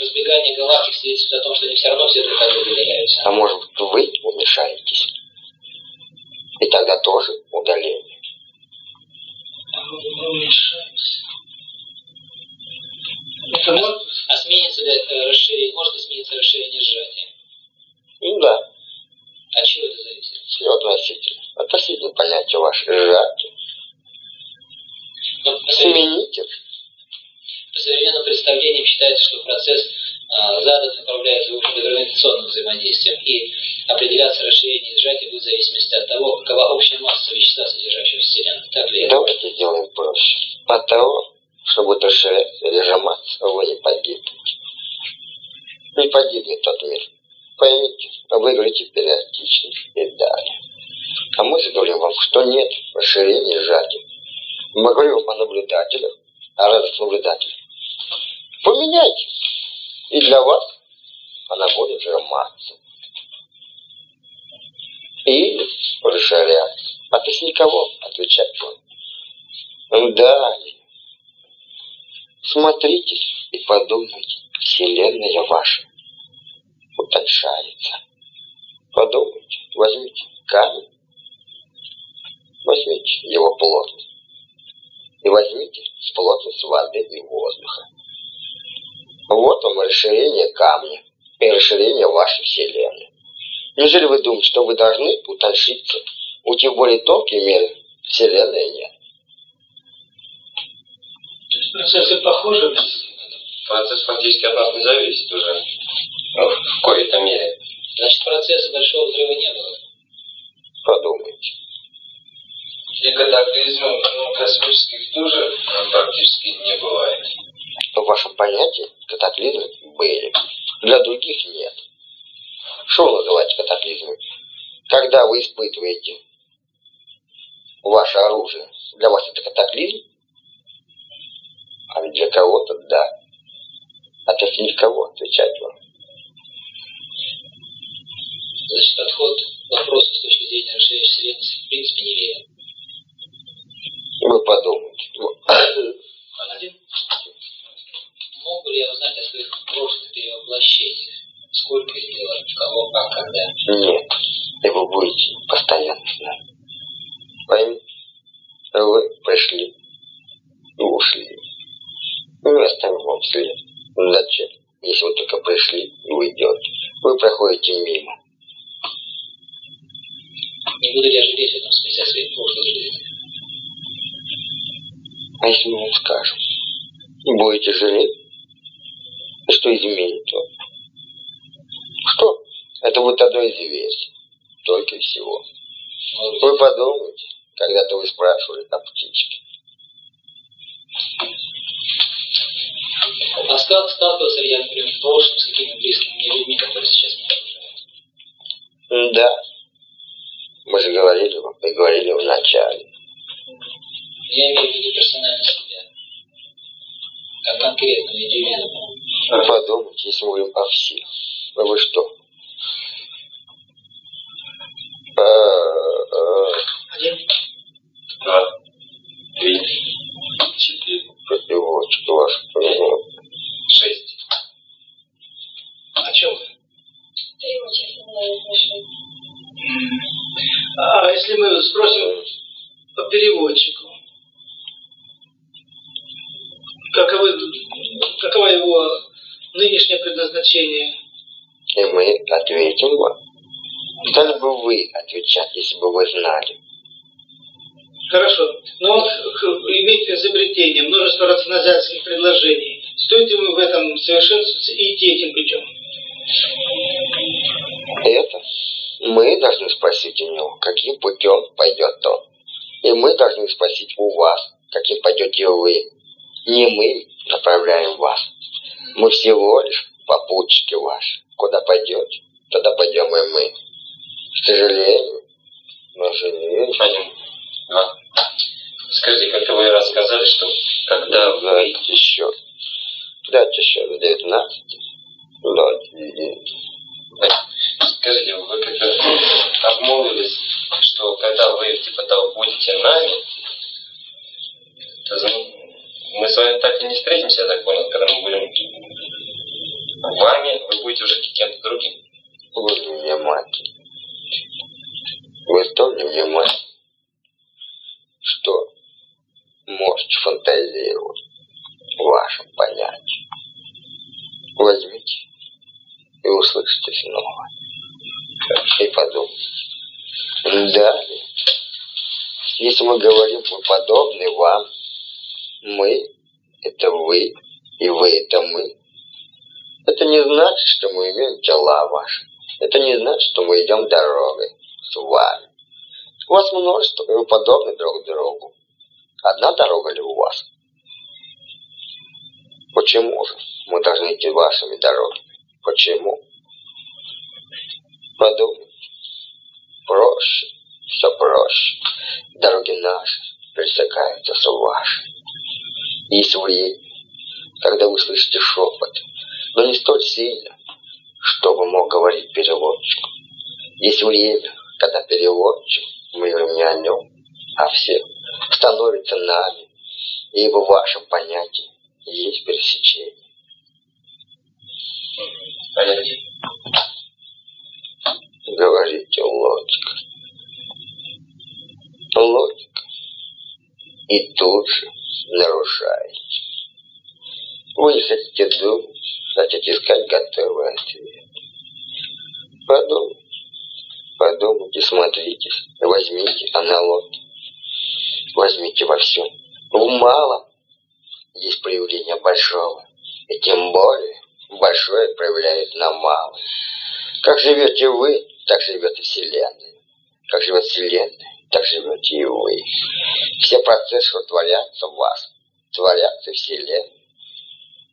разбегание галактик свидетельствует о том, что они все равно все друг от друга удаляются. А может вы умешаетесь? И тогда тоже удаление. Это может... А сменится ли э, расширение, может ли смениться расширение сжатия? Ну да, От чего это зависит? все относительно. Относительно понятия ваше сжатие. Ну, по, Смените. по современным представлениям считается, что процесс а, задан и управляется гравитационным взаимодействием, и определяться расширение и сжатие будет в зависимости от того, какова общая масса вещества, содержащегося в Вселенной. Так ли это? Давайте сделаем проще. От того, что будет расширяться или сжиматься, вы не погибнете. Не погибнет тот мир. Поймите, вы говорите периодично и далее. А мы же говорим вам, что нет расширения и сжатия. Мы говорим вам о наблюдателях, о разных наблюдателях. Поменяйте. И для вас она будет сжиматься. Или расширяться. А то есть никого отвечать вам. Далее. Смотрите и подумайте. Вселенная ваша утоньшается. Подумайте. Возьмите камень. Возьмите его плотность. И возьмите с плотность воды и воздуха. Вот вам расширение камня и расширение вашей Вселенной. Неужели вы думаете, что вы должны утоньшиться, уйти в более тонкие меры? Вселенная нет. Процессы похожи. Процесс фактически от нас не зависит уже. Ну, в коей-то мере. Значит, процесса большого взрыва не было. Подумайте. И катаклизмов ну, космических тоже практически не бывает. В вашем понятии катаклизмы были. Для других нет. Что вы называете катаклизмом? Когда вы испытываете ваше оружие, для вас это катаклизм? А ведь для кого-то да. А то есть никого отвечать вам. Значит, подход к вопросу с точки зрения расширения Вселенной в принципе неверен. Вы подумайте. Ну, Один. Мог бы ли я узнать о своих прошлых перевоплощениях? Сколько в кого, а когда? Нет. Вы будете постоянно с нами. Вы пришли и ушли. Мы оставим вам след. Зачем? Если вы только пришли и уйдете. Вы проходите мимо. Не буду я жалеть в этом смысле о своих прошлых жизнях? А если мы вам скажем? Будете жалеть? Что изменит вам? Это будет одно из версий. Только и всего. Вы подумайте, когда-то вы спрашивали о птичке. А сталкивался ли я, например, прошлом с какими-то близкими людьми, которые сейчас не окружают? Да. Мы же говорили, мы говорили в начале. Я имею в виду персонально себя. Как конкретного индивида. Подумайте, если мы говорим о всех. Ну вы что? Один. Два. Три. Четыре. Переводчик ваш. Шесть. О чем вы? Три очень сильные отношения. А если мы спросим по переводчику, каковы, каково его нынешнее предназначение? И мы ответим вам. Стали бы вы отвечать, если бы вы знали. Хорошо, но х- х- имеет изобретение, множество рационализаторских предложений. Стоит ему в этом совершенствоваться и идти этим путем? Это мы должны спросить у него, каким путем пойдет он. И мы должны спросить у вас, каким пойдете вы. Не мы направляем вас. Мы всего лишь попутчики ваши. Куда пойдете, туда пойдем и мы. К сожалению, но жалею. Один. Два. Скажите, как вы рассказали, что когда вы... Счет. Дайте счет с 19. Дайте. Скажите, вы как-то обмолвились, что когда вы типа того будете нами, мы с вами так и не встретимся, я так понял, когда мы будем вами, вы будете уже кем-то другим. Вы невнимательны. Вы столь невнимательны, что можете фантазировать в вашем понятии. Возьмите и услышите снова. И подумайте. Далее, если мы говорим, мы подобны вам, мы – это вы, и вы – это мы, это не значит, что мы имеем тела ваши. Это не значит, что мы идем дорогой вами. У вас множество, и вы подобны друг другу. Одна дорога ли у вас? Почему же мы должны идти вашими дорогами? Почему? Подумайте. Проще, все проще. Дороги наши пересекаются с вашими. Есть время, когда вы слышите шепот, но не столь сильно, чтобы мог говорить переводчик. Есть время, когда переводчик, мы говорим не о нем, а всех, становится нами, ибо в вашем понятии есть пересечение. Понятно? Говорите логика. Логика. И тут же нарушаете. Вы не хотите думать, хотите искать готовый ответ. Подумайте. Подумайте, смотритесь, возьмите аналогии. Возьмите во всем. В малом есть проявление большого. И тем более большое проявляет на малом. Как живете вы, так живет и Вселенная. Как живет Вселенная, так живете и вы. Все процессы, творятся в вас, творятся в Вселенной.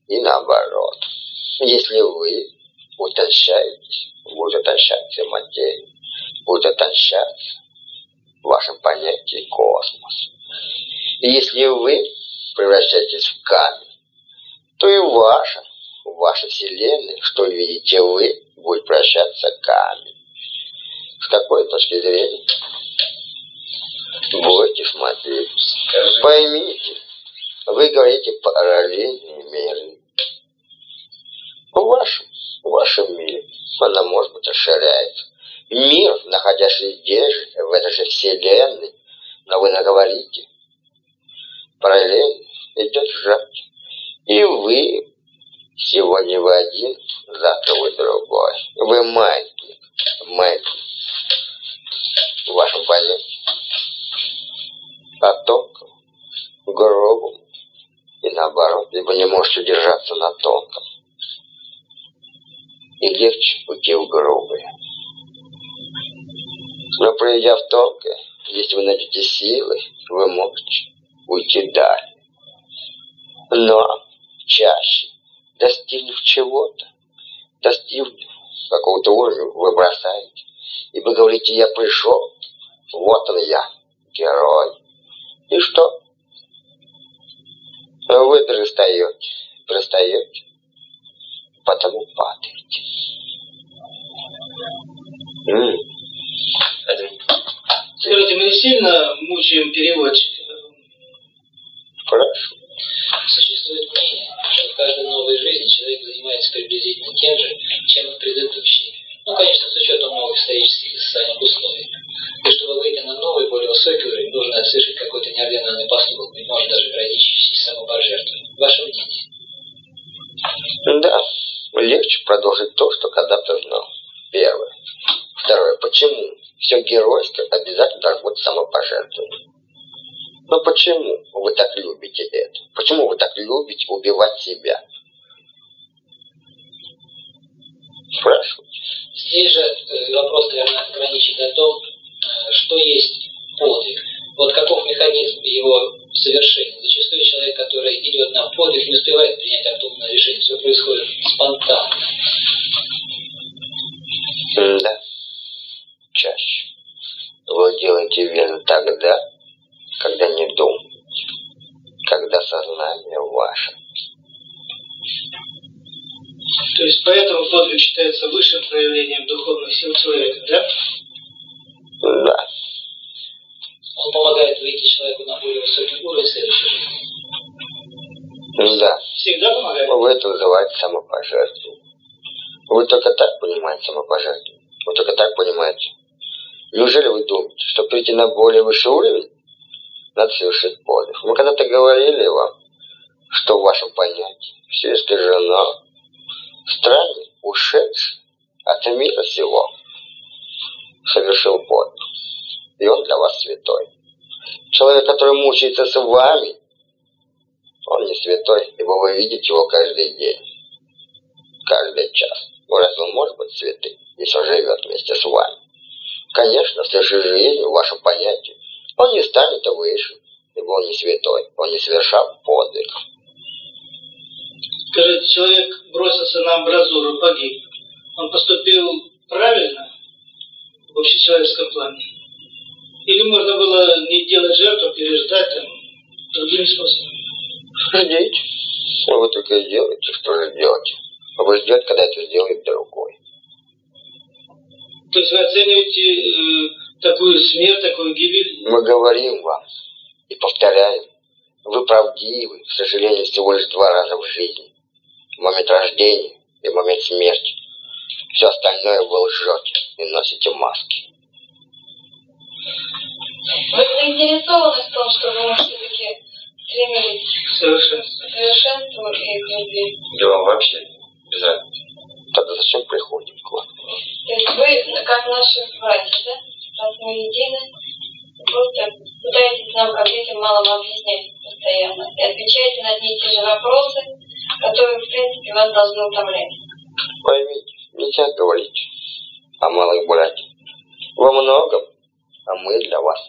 И наоборот. Если вы утончаетесь, будет утончаться материя, будет утончаться в вашем понятии космос. И если вы превращаетесь в камень, то и ваша, ваша Вселенная, что видите вы, будет превращаться в камень. С какой точки зрения? Будете смотреть. Скажи, Поймите, вы говорите параллельные миры. В вашем, в вашем мире она, может быть, расширяется. Мир, находящийся здесь в этой же вселенной, но вы наговорите, параллельно идет сжатие. И вы сегодня вы один, завтра вы другой. Вы маятник, маятник в вашем понятии. По тонкому, грубому и наоборот, либо не можете держаться на тонком. И легче уйти в грубое. Но пройдя в тонкое, если вы найдете силы, вы можете уйти далее. Но чаще, достигнув чего-то, достигнув какого-то уровня, вы бросаете. И вы говорите, я пришел, вот он я, герой. И что? Вы перестаете, перестаете, потому падаете. Один. Скажите, мы сильно мучаем переводчика? Хорошо. Существует мнение, что в каждой новой жизни человек занимается приблизительно тем же, чем и в предыдущей. Ну, конечно, с учетом новых исторических и социальных условий. И чтобы выйти на новый, более высокий уровень, нужно совершить какой-то неординарный поступок, быть может, даже граничащий самопожертвованием. Ваше мнение? Да, легче продолжить то, что когда-то знал. Первое. Второе. Почему все геройское обязательно должно быть самопожертвование? Но почему вы так любите это? Почему вы так любите убивать себя? Спрашивайте. Здесь же э, вопрос, наверное, ограничен на том, э, что есть подвиг. Вот каков механизм его совершения. Зачастую человек, который идет на подвиг, не успевает принять автономное решение. Все происходит спонтанно. Да. Вы делаете верно тогда, когда не думаете, когда сознание ваше. То есть поэтому подвиг считается высшим проявлением духовных сил человека, да? Да. Он помогает выйти человеку на более высокий уровень следующей жизни. Да. Всегда помогает? Вы это называете самопожертвование. Вы только так понимаете самопожертвование. Вы только так понимаете. Неужели вы думаете, что прийти на более высший уровень, надо совершить подвиг? Мы когда-то говорили вам, что в вашем понятии все искажено. Странник, ушедший от мира всего, совершил подвиг. И он для вас святой. Человек, который мучается с вами, он не святой, ибо вы видите его каждый день, каждый час. Разве он может быть святым, если он живет вместе с вами? Конечно, в следующей жизни, в вашем понятии, он не станет выше, ибо он не святой, он не совершал подвиг. Скажите, человек бросился на амбразуру, погиб. Он поступил правильно в общечеловеческом плане? Или можно было не делать жертву, переждать там другими способами? Ждите. Вы только и делаете, что же делаете. Вы ждете, когда это сделает другой. То есть вы оцениваете э, такую смерть, такую гибель? Мы говорим вам и повторяем. Вы правдивы, к сожалению, всего лишь два раза в жизни. В момент рождения и в момент смерти. Все остальное вы лжете и носите маски. Вы заинтересованы в том, чтобы мы все-таки стремились К совершенству. к совершенству и к любви. Да вам вообще без разницы. Тогда зачем приходим к вам? То есть вы, как наши братья, да? Раз мы едины, просто пытаетесь нам, как детям малым, объяснять постоянно. И отвечаете на одни и те же вопросы, которые, в принципе, вас должны утомлять. Поймите, нельзя говорить о малых братьях. Во многом, а мы для вас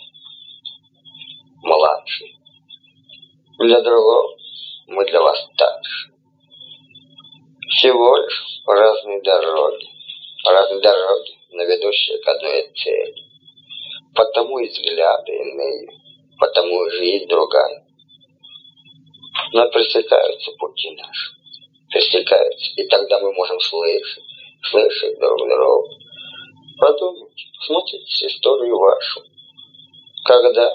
младшие. Для другого мы для вас старше. Всего лишь разные дороги. Разные дороги, но ведущие к одной цели. Потому и взгляды иные, потому и жизнь другая. Но пересекаются пути наши. Пересекаются. И тогда мы можем слышать, слышать друг друга. Подумайте, смотрите историю вашу. Когда?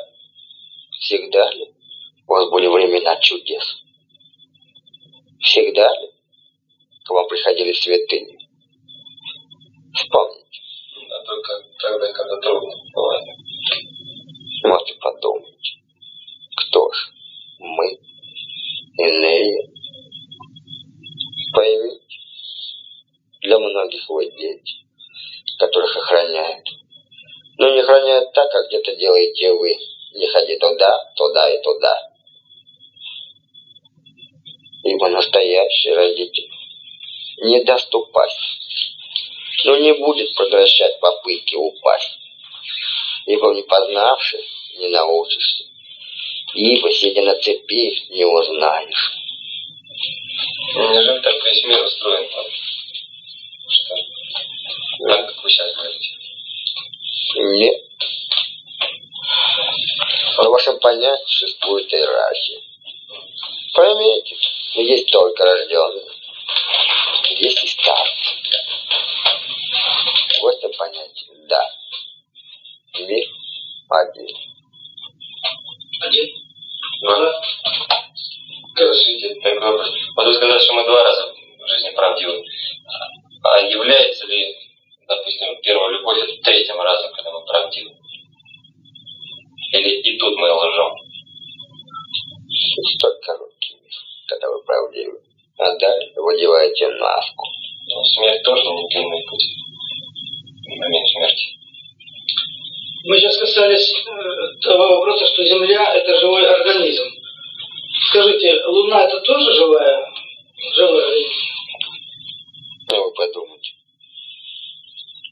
Всегда ли у вас были времена чудес? Всегда ли к вам приходили святыни? Вспомните. А только тогда, когда трудно бывает. Вот и подумайте. Кто ж? Мы? Иные? Поймите, для многих вы дети, которых охраняют. Но не охраняют так, как где-то делаете вы. Не ходи туда, туда и туда. Ибо настоящий родитель не даст упасть, но не будет прекращать попытки упасть. ибо не познавши, не научишься, ибо, сидя на цепи, не узнаешь. Неужели так весь мир устроен? Что? Так, как вы сейчас говорите. Нет. В вашем понятии существует иерархия. Поймите, есть только рожденные, есть и старцы. В этом понятии, да. Мир один. Один? Да. Скажите, такой вопрос. Вот вы сказали, что мы два раза в жизни правдивы. А является ли, допустим, первая любовь это третьим разом, когда мы правдивы? Или и тут мы лжем? Столь короткий мир, когда вы правдивы. А далее вы деваете маску. Ну, смерть тоже не длинный путь. Момент смерти. Мы сейчас касались э, того вопроса, что Земля – это живой организм. Скажите, Луна – это тоже живая, живой организм? Ну, вы подумайте.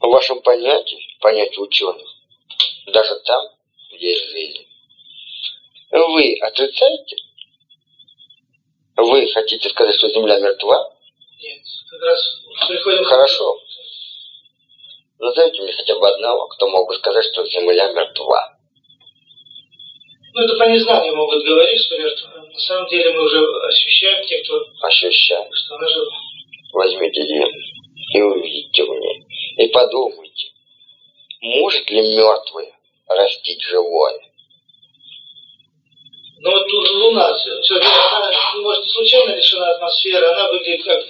В вашем понятии, понятии ученых, даже там, где есть жизнь, вы отрицаете? Вы хотите сказать, что Земля мертва? Нет, как раз приходим... Хорошо. Назовите мне хотя бы одного, кто мог бы сказать, что Земля мертва. Ну, это по незнанию могут говорить, что мертва. На самом деле мы уже ощущаем, те, кто... Ощущаем. Что она жива. Возьмите Землю и увидите в ней. И подумайте, может ли мертвое растить живое? Но вот тут Луна, все, она, может, не случайно лишена атмосферы, она выглядит как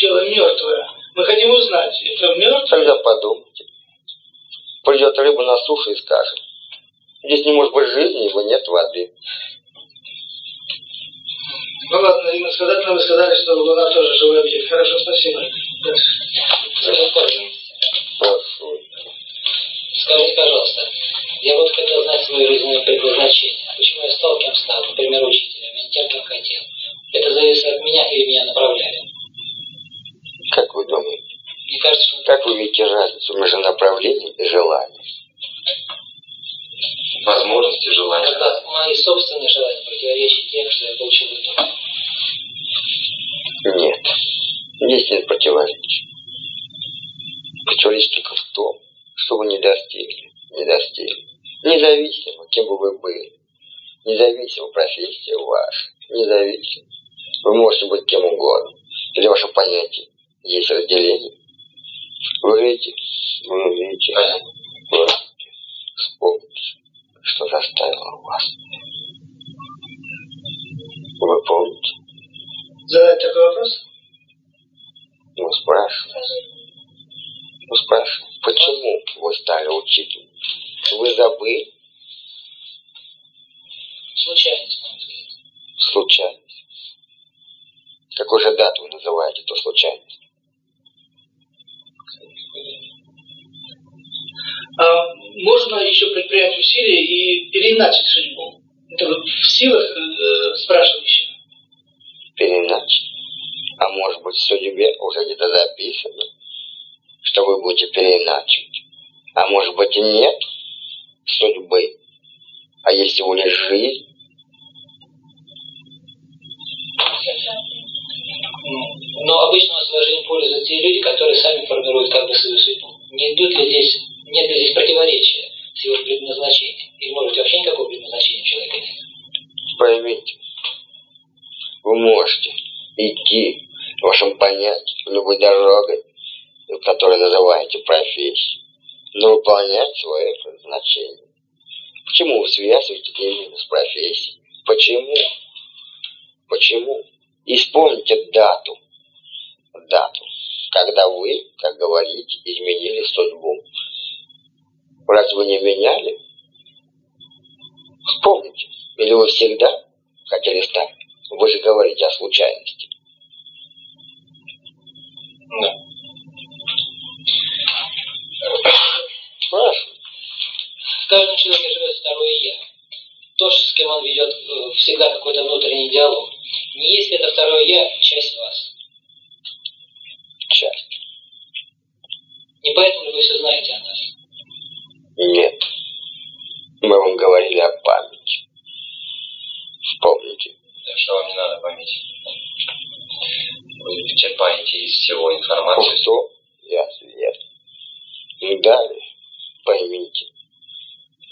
тело мертвое. Мы хотим узнать, это мертвое? Тогда подумайте. Придет рыба на сушу и скажет, здесь не может быть жизни, ибо нет воды. Ну ладно, и иносказательно вы сказали, что Луна тоже живой объект. Хорошо, спасибо. Дальше. Прошу. Скажите, пожалуйста, я вот хотел знать свое жизненное предназначение. Почему я стал кем стал, например, учителем, а не тем, кем хотел? Это зависит от меня или меня направляли? Как вы думаете? Мне кажется, что Как вы видите разницу между направлением и желанием? Возможности, желания. когда мои собственные желания противоречат тем, что я получил в итоге. Нет. Здесь нет противоречия. Противоречие только в том, что вы не достигли. Не достигли. Независимо, кем бы вы были. Независимо профессия ваша. Независимо. Вы можете быть кем угодно. Или ваше понятие То, с кем он ведет э, всегда какой-то внутренний диалог. Не есть это второе «я» часть вас? Часть. Не поэтому ли вы все знаете о нас? Нет. Мы вам говорили о памяти. Вспомните. Да что вам не надо память? Вы черпаете из всего информацию. Что? Я свет. Далее, поймите,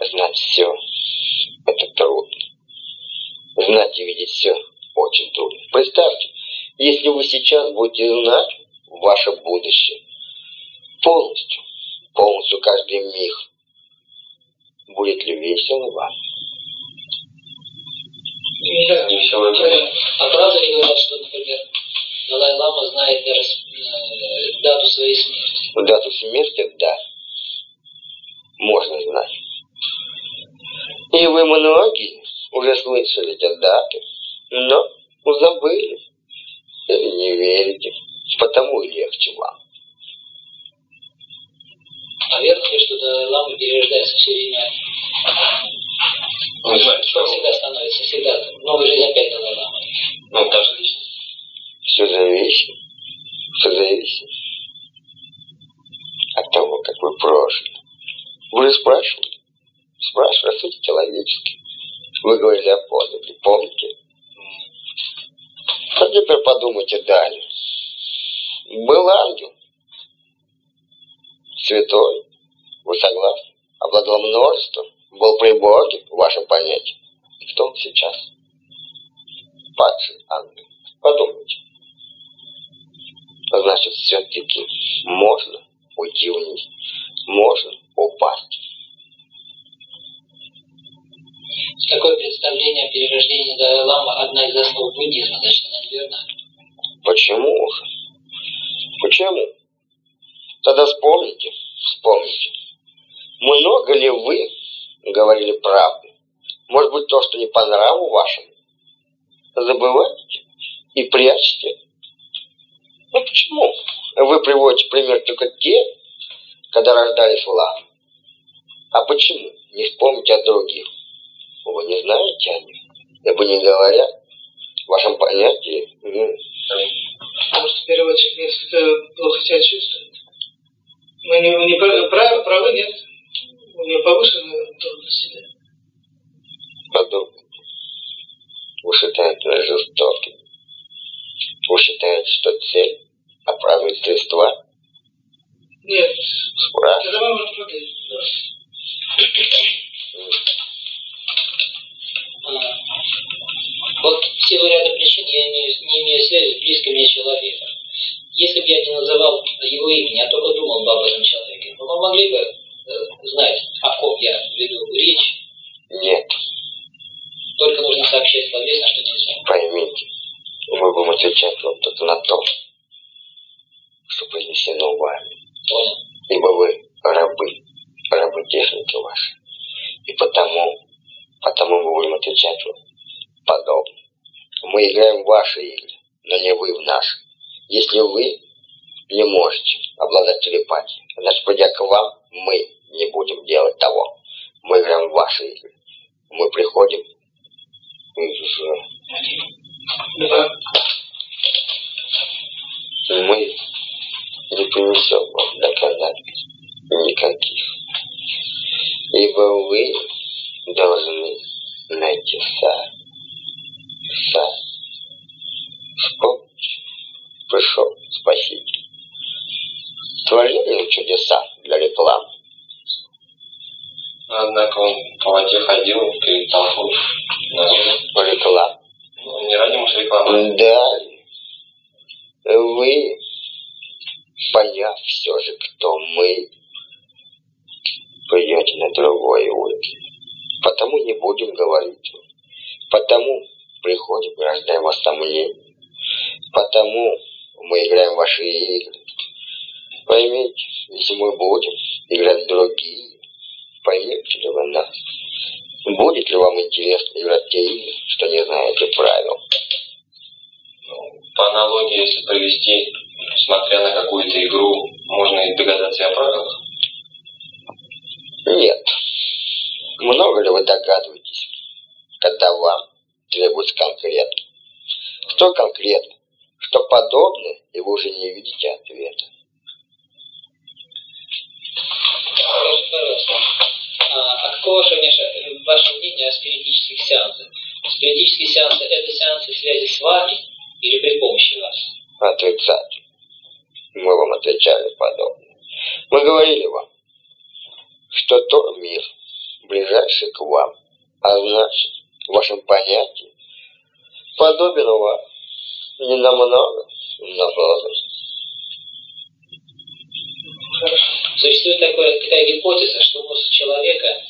знать все – это трудно. Знать и видеть все очень трудно. Представьте, если вы сейчас будете знать ваше будущее полностью, полностью каждый миг, будет ли весело вам? Не, не весело. А правда ли говорят, что, например, Далай-Лама знает э, дату своей смерти? Дату смерти, да, можно знать. И вы многие уже слышали эти даты, но забыли или не верите, потому и легче вам. Верно ли, что Далай-Лама перерождается все время? Что всегда становится, всегда. Новая жизнь опять Далай-Лама. Ну, та же личность. Все зависит, все зависит от того, как вы прожили. Вы же спрашивали, спрашивали о сути человеческой. Вы говорили о подвиге, помните? А теперь подумайте далее. Был ангел, святой, вы согласны? Обладал множеством, был при Боге, в вашем понятии. И кто он сейчас? Падший ангел. Подумайте. Значит, все-таки можно уйти вниз, можно упасть. Такое представление о перерождении Далай-Лама одна из основ буддизма, значит, она неверна. Почему? Почему? Тогда вспомните, вспомните. Много ли вы говорили правду? Может быть, то, что не по нраву вашему? Забываете и прячете? Ну почему? Вы приводите пример только те, когда рождались в лам. А почему? Не вспомните о других. Вы не знаете о них? Ибо не говорят в вашем понятии. м, Может, переводчик несколько плохо себя чувствует. Мы не, не прав- прав- правы, нет. У него повышенная трудность себя. Подумайте. Вы считаете нас жестоким? Вы считаете, что цель оправдывает средства? Нет. Спрашиваю. Тогда продать. А, Вот силу ряда причин я имею, не имею связи с близким мне человеком. Если бы я не называл его имени, а только думал бы об этом человеке, ну, вы могли бы э, знать, о ком я веду речь, Нет, только нужно сообщать словесно, что нельзя. поймите. Мы будем отвечать вам только на то, что произнесено вами. Понял. Ибо вы рабы, рабы техники ваши. И потому, потому мы будем отвечать вам подобно. Мы играем в ваши игры, но не вы в наши. Если вы не можете обладать телепатией, значит, придя к вам, мы не будем делать того. Мы играем в ваши игры. Мы приходим Да. мы не принесем вам доказательств никаких. Ибо вы должны найти сами. Сами. Вспомните, пришел Спаситель. Творили чудеса для рекламы. Однако он по воде ходил перед толпой. Да. Реклама. Ну, не ради уж рекламы. Далее. Вы, поняв все же, кто мы, пойдете на другой уровень. Потому не будем говорить. Потому приходим, рождаем вас сомнения. Потому мы играем в ваши игры. Поймите, если мы будем играть другие, поймете ли вы нас? Будет ли вам интересно играть те игры, что не знаете правил? Ну, по аналогии, если провести, смотря на какую-то игру, можно и догадаться и о правилах. Нет. Много ли вы догадываетесь, когда вам требуется конкретно? Что конкретно? Что подобное, и вы уже не видите ответа. А, а какое ваше, ваше мнение о спиритических сеансах? Спиритические сеансы – это сеансы связи с вами или при помощи вас? Отрицательно. Мы вам отвечали подобное. Мы говорили вам, что тот мир, ближайший к вам, а значит, в вашем понятии, подобен вам не намного, наоборот. Существует такое, такая гипотеза, что мозг человека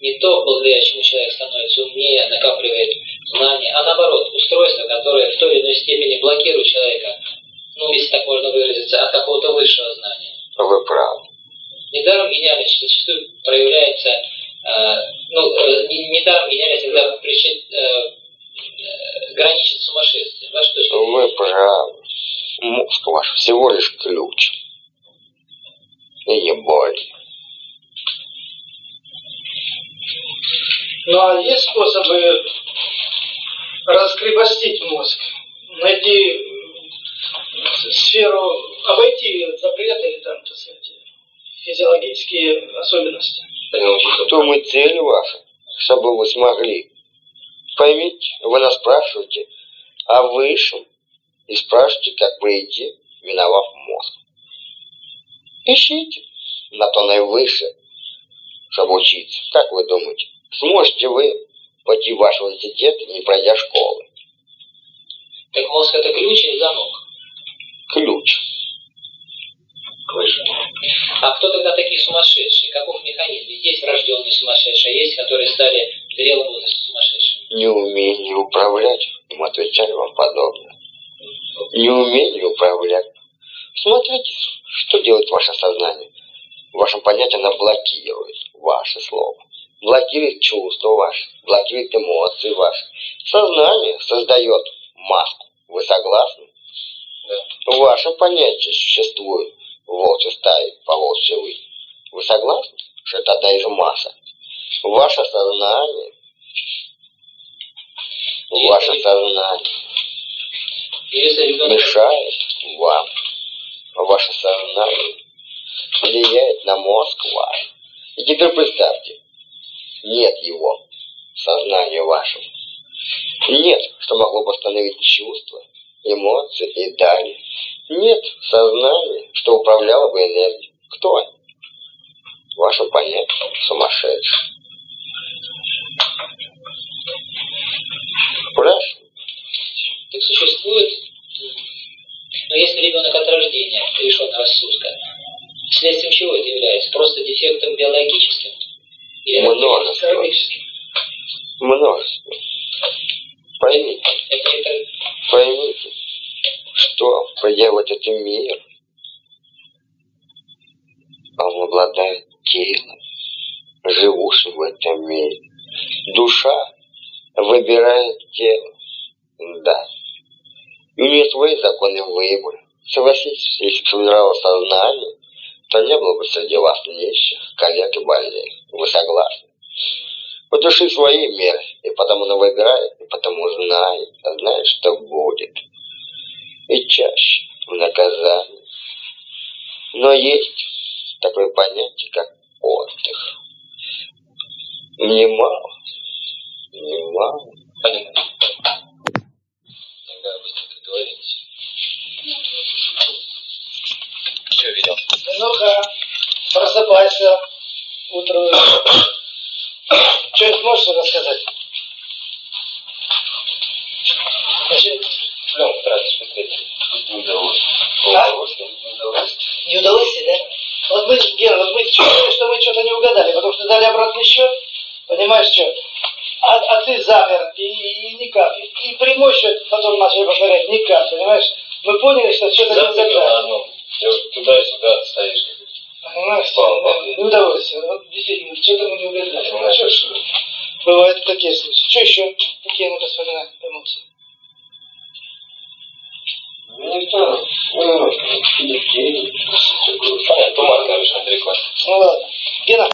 не то, благодаря чему человек становится умнее, накапливает знания, а наоборот, устройство, которое в той или иной степени блокирует человека, ну, если так можно выразиться, от какого-то высшего знания. Вы правы. Недаром гениальность зачастую проявляется, ну, э, недаром гениальность иногда причит, э, э, граничит с сумасшествием. Ваша точка Вы правы. Мозг ваш всего лишь ключ. И не более. Ну а есть способы раскрепостить мозг, найти сферу, обойти запреты или там, так сказать, физиологические особенности. Что мы цель ваша, чтобы вы смогли. Поймите, вы нас спрашиваете о высшем и спрашиваете, как пройти, миновав мозг. Ищите на то наивысшее, чтобы учиться. Как вы думаете, сможете вы пойти в ваш университет, не пройдя школы? Так мозг это ключ или замок? Ключ. А кто тогда такие сумасшедшие? Каков механизм? Есть врожденные сумасшедшие, а есть, которые стали в зрелом возрасте сумасшедшими. Неумение управлять, мы отвечали вам подобное. Неумение управлять. Смотрите, что делает ваше сознание. В вашем понятии оно блокирует ваше слово. Блокирует чувства ваши, блокирует эмоции ваши. Сознание создает маску. Вы согласны? Да. В вашем понятии существует волчья стаи, поволчья вы. Вы согласны, что это одна из масок? Ваше сознание, ваше сознание мешает вам, ваше сознание влияет на мозг ваш. И теперь представьте, нет его в сознании вашем. Нет, что могло бы остановить чувства, эмоции и далее. Нет сознания, что управляло бы энергией. Кто они? Ваше понятие сумасшедший. Спрашиваю. Так существует, но если ребенок от рождения лишен рассудка, следствием чего это является? Просто дефектом биологическим? Или Множество. Множество. Поймите, это, это поймите, придя в этот мир, он обладает телом, живущим в этом мире. Душа выбирает тело. Да. У нее свои законы выбора. Согласитесь, если бы выбирало сознание, то не было бы среди вас нищих, коллег и больных. Вы согласны? У души свои меры, и потому она выбирает, и потому знает, знает, что будет. И чаще в наказании. Но есть такое понятие, как отдых. Немало, немало. Понятно. Тогда быстренько говорите. Все видел. Ну-ка, просыпайся. Утро. Что-нибудь можешь рассказать? Значит, Ну, стараюсь смотреть. Не удалось. А? Не удалось. не удалось, да? Вот мы, Гера, вот мы чувствуем, что мы что-то не угадали, потому что дали обратный счет, понимаешь, что? А, а ты замер, и, и никак. И прямой счет потом начали повторять, никак, понимаешь? Мы поняли, что что-то не угадали. туда и сюда стоишь. Понимаешь, Бам, бам. неудовольствие. Вот действительно, что-то мы не угадали. Ж, бывают такие случаи. Что еще? Какие ну вспоминать эмоции? Ну, не знаю. Ну, детей. Понятно, туман, конечно, далеко. Ну ладно. Гена,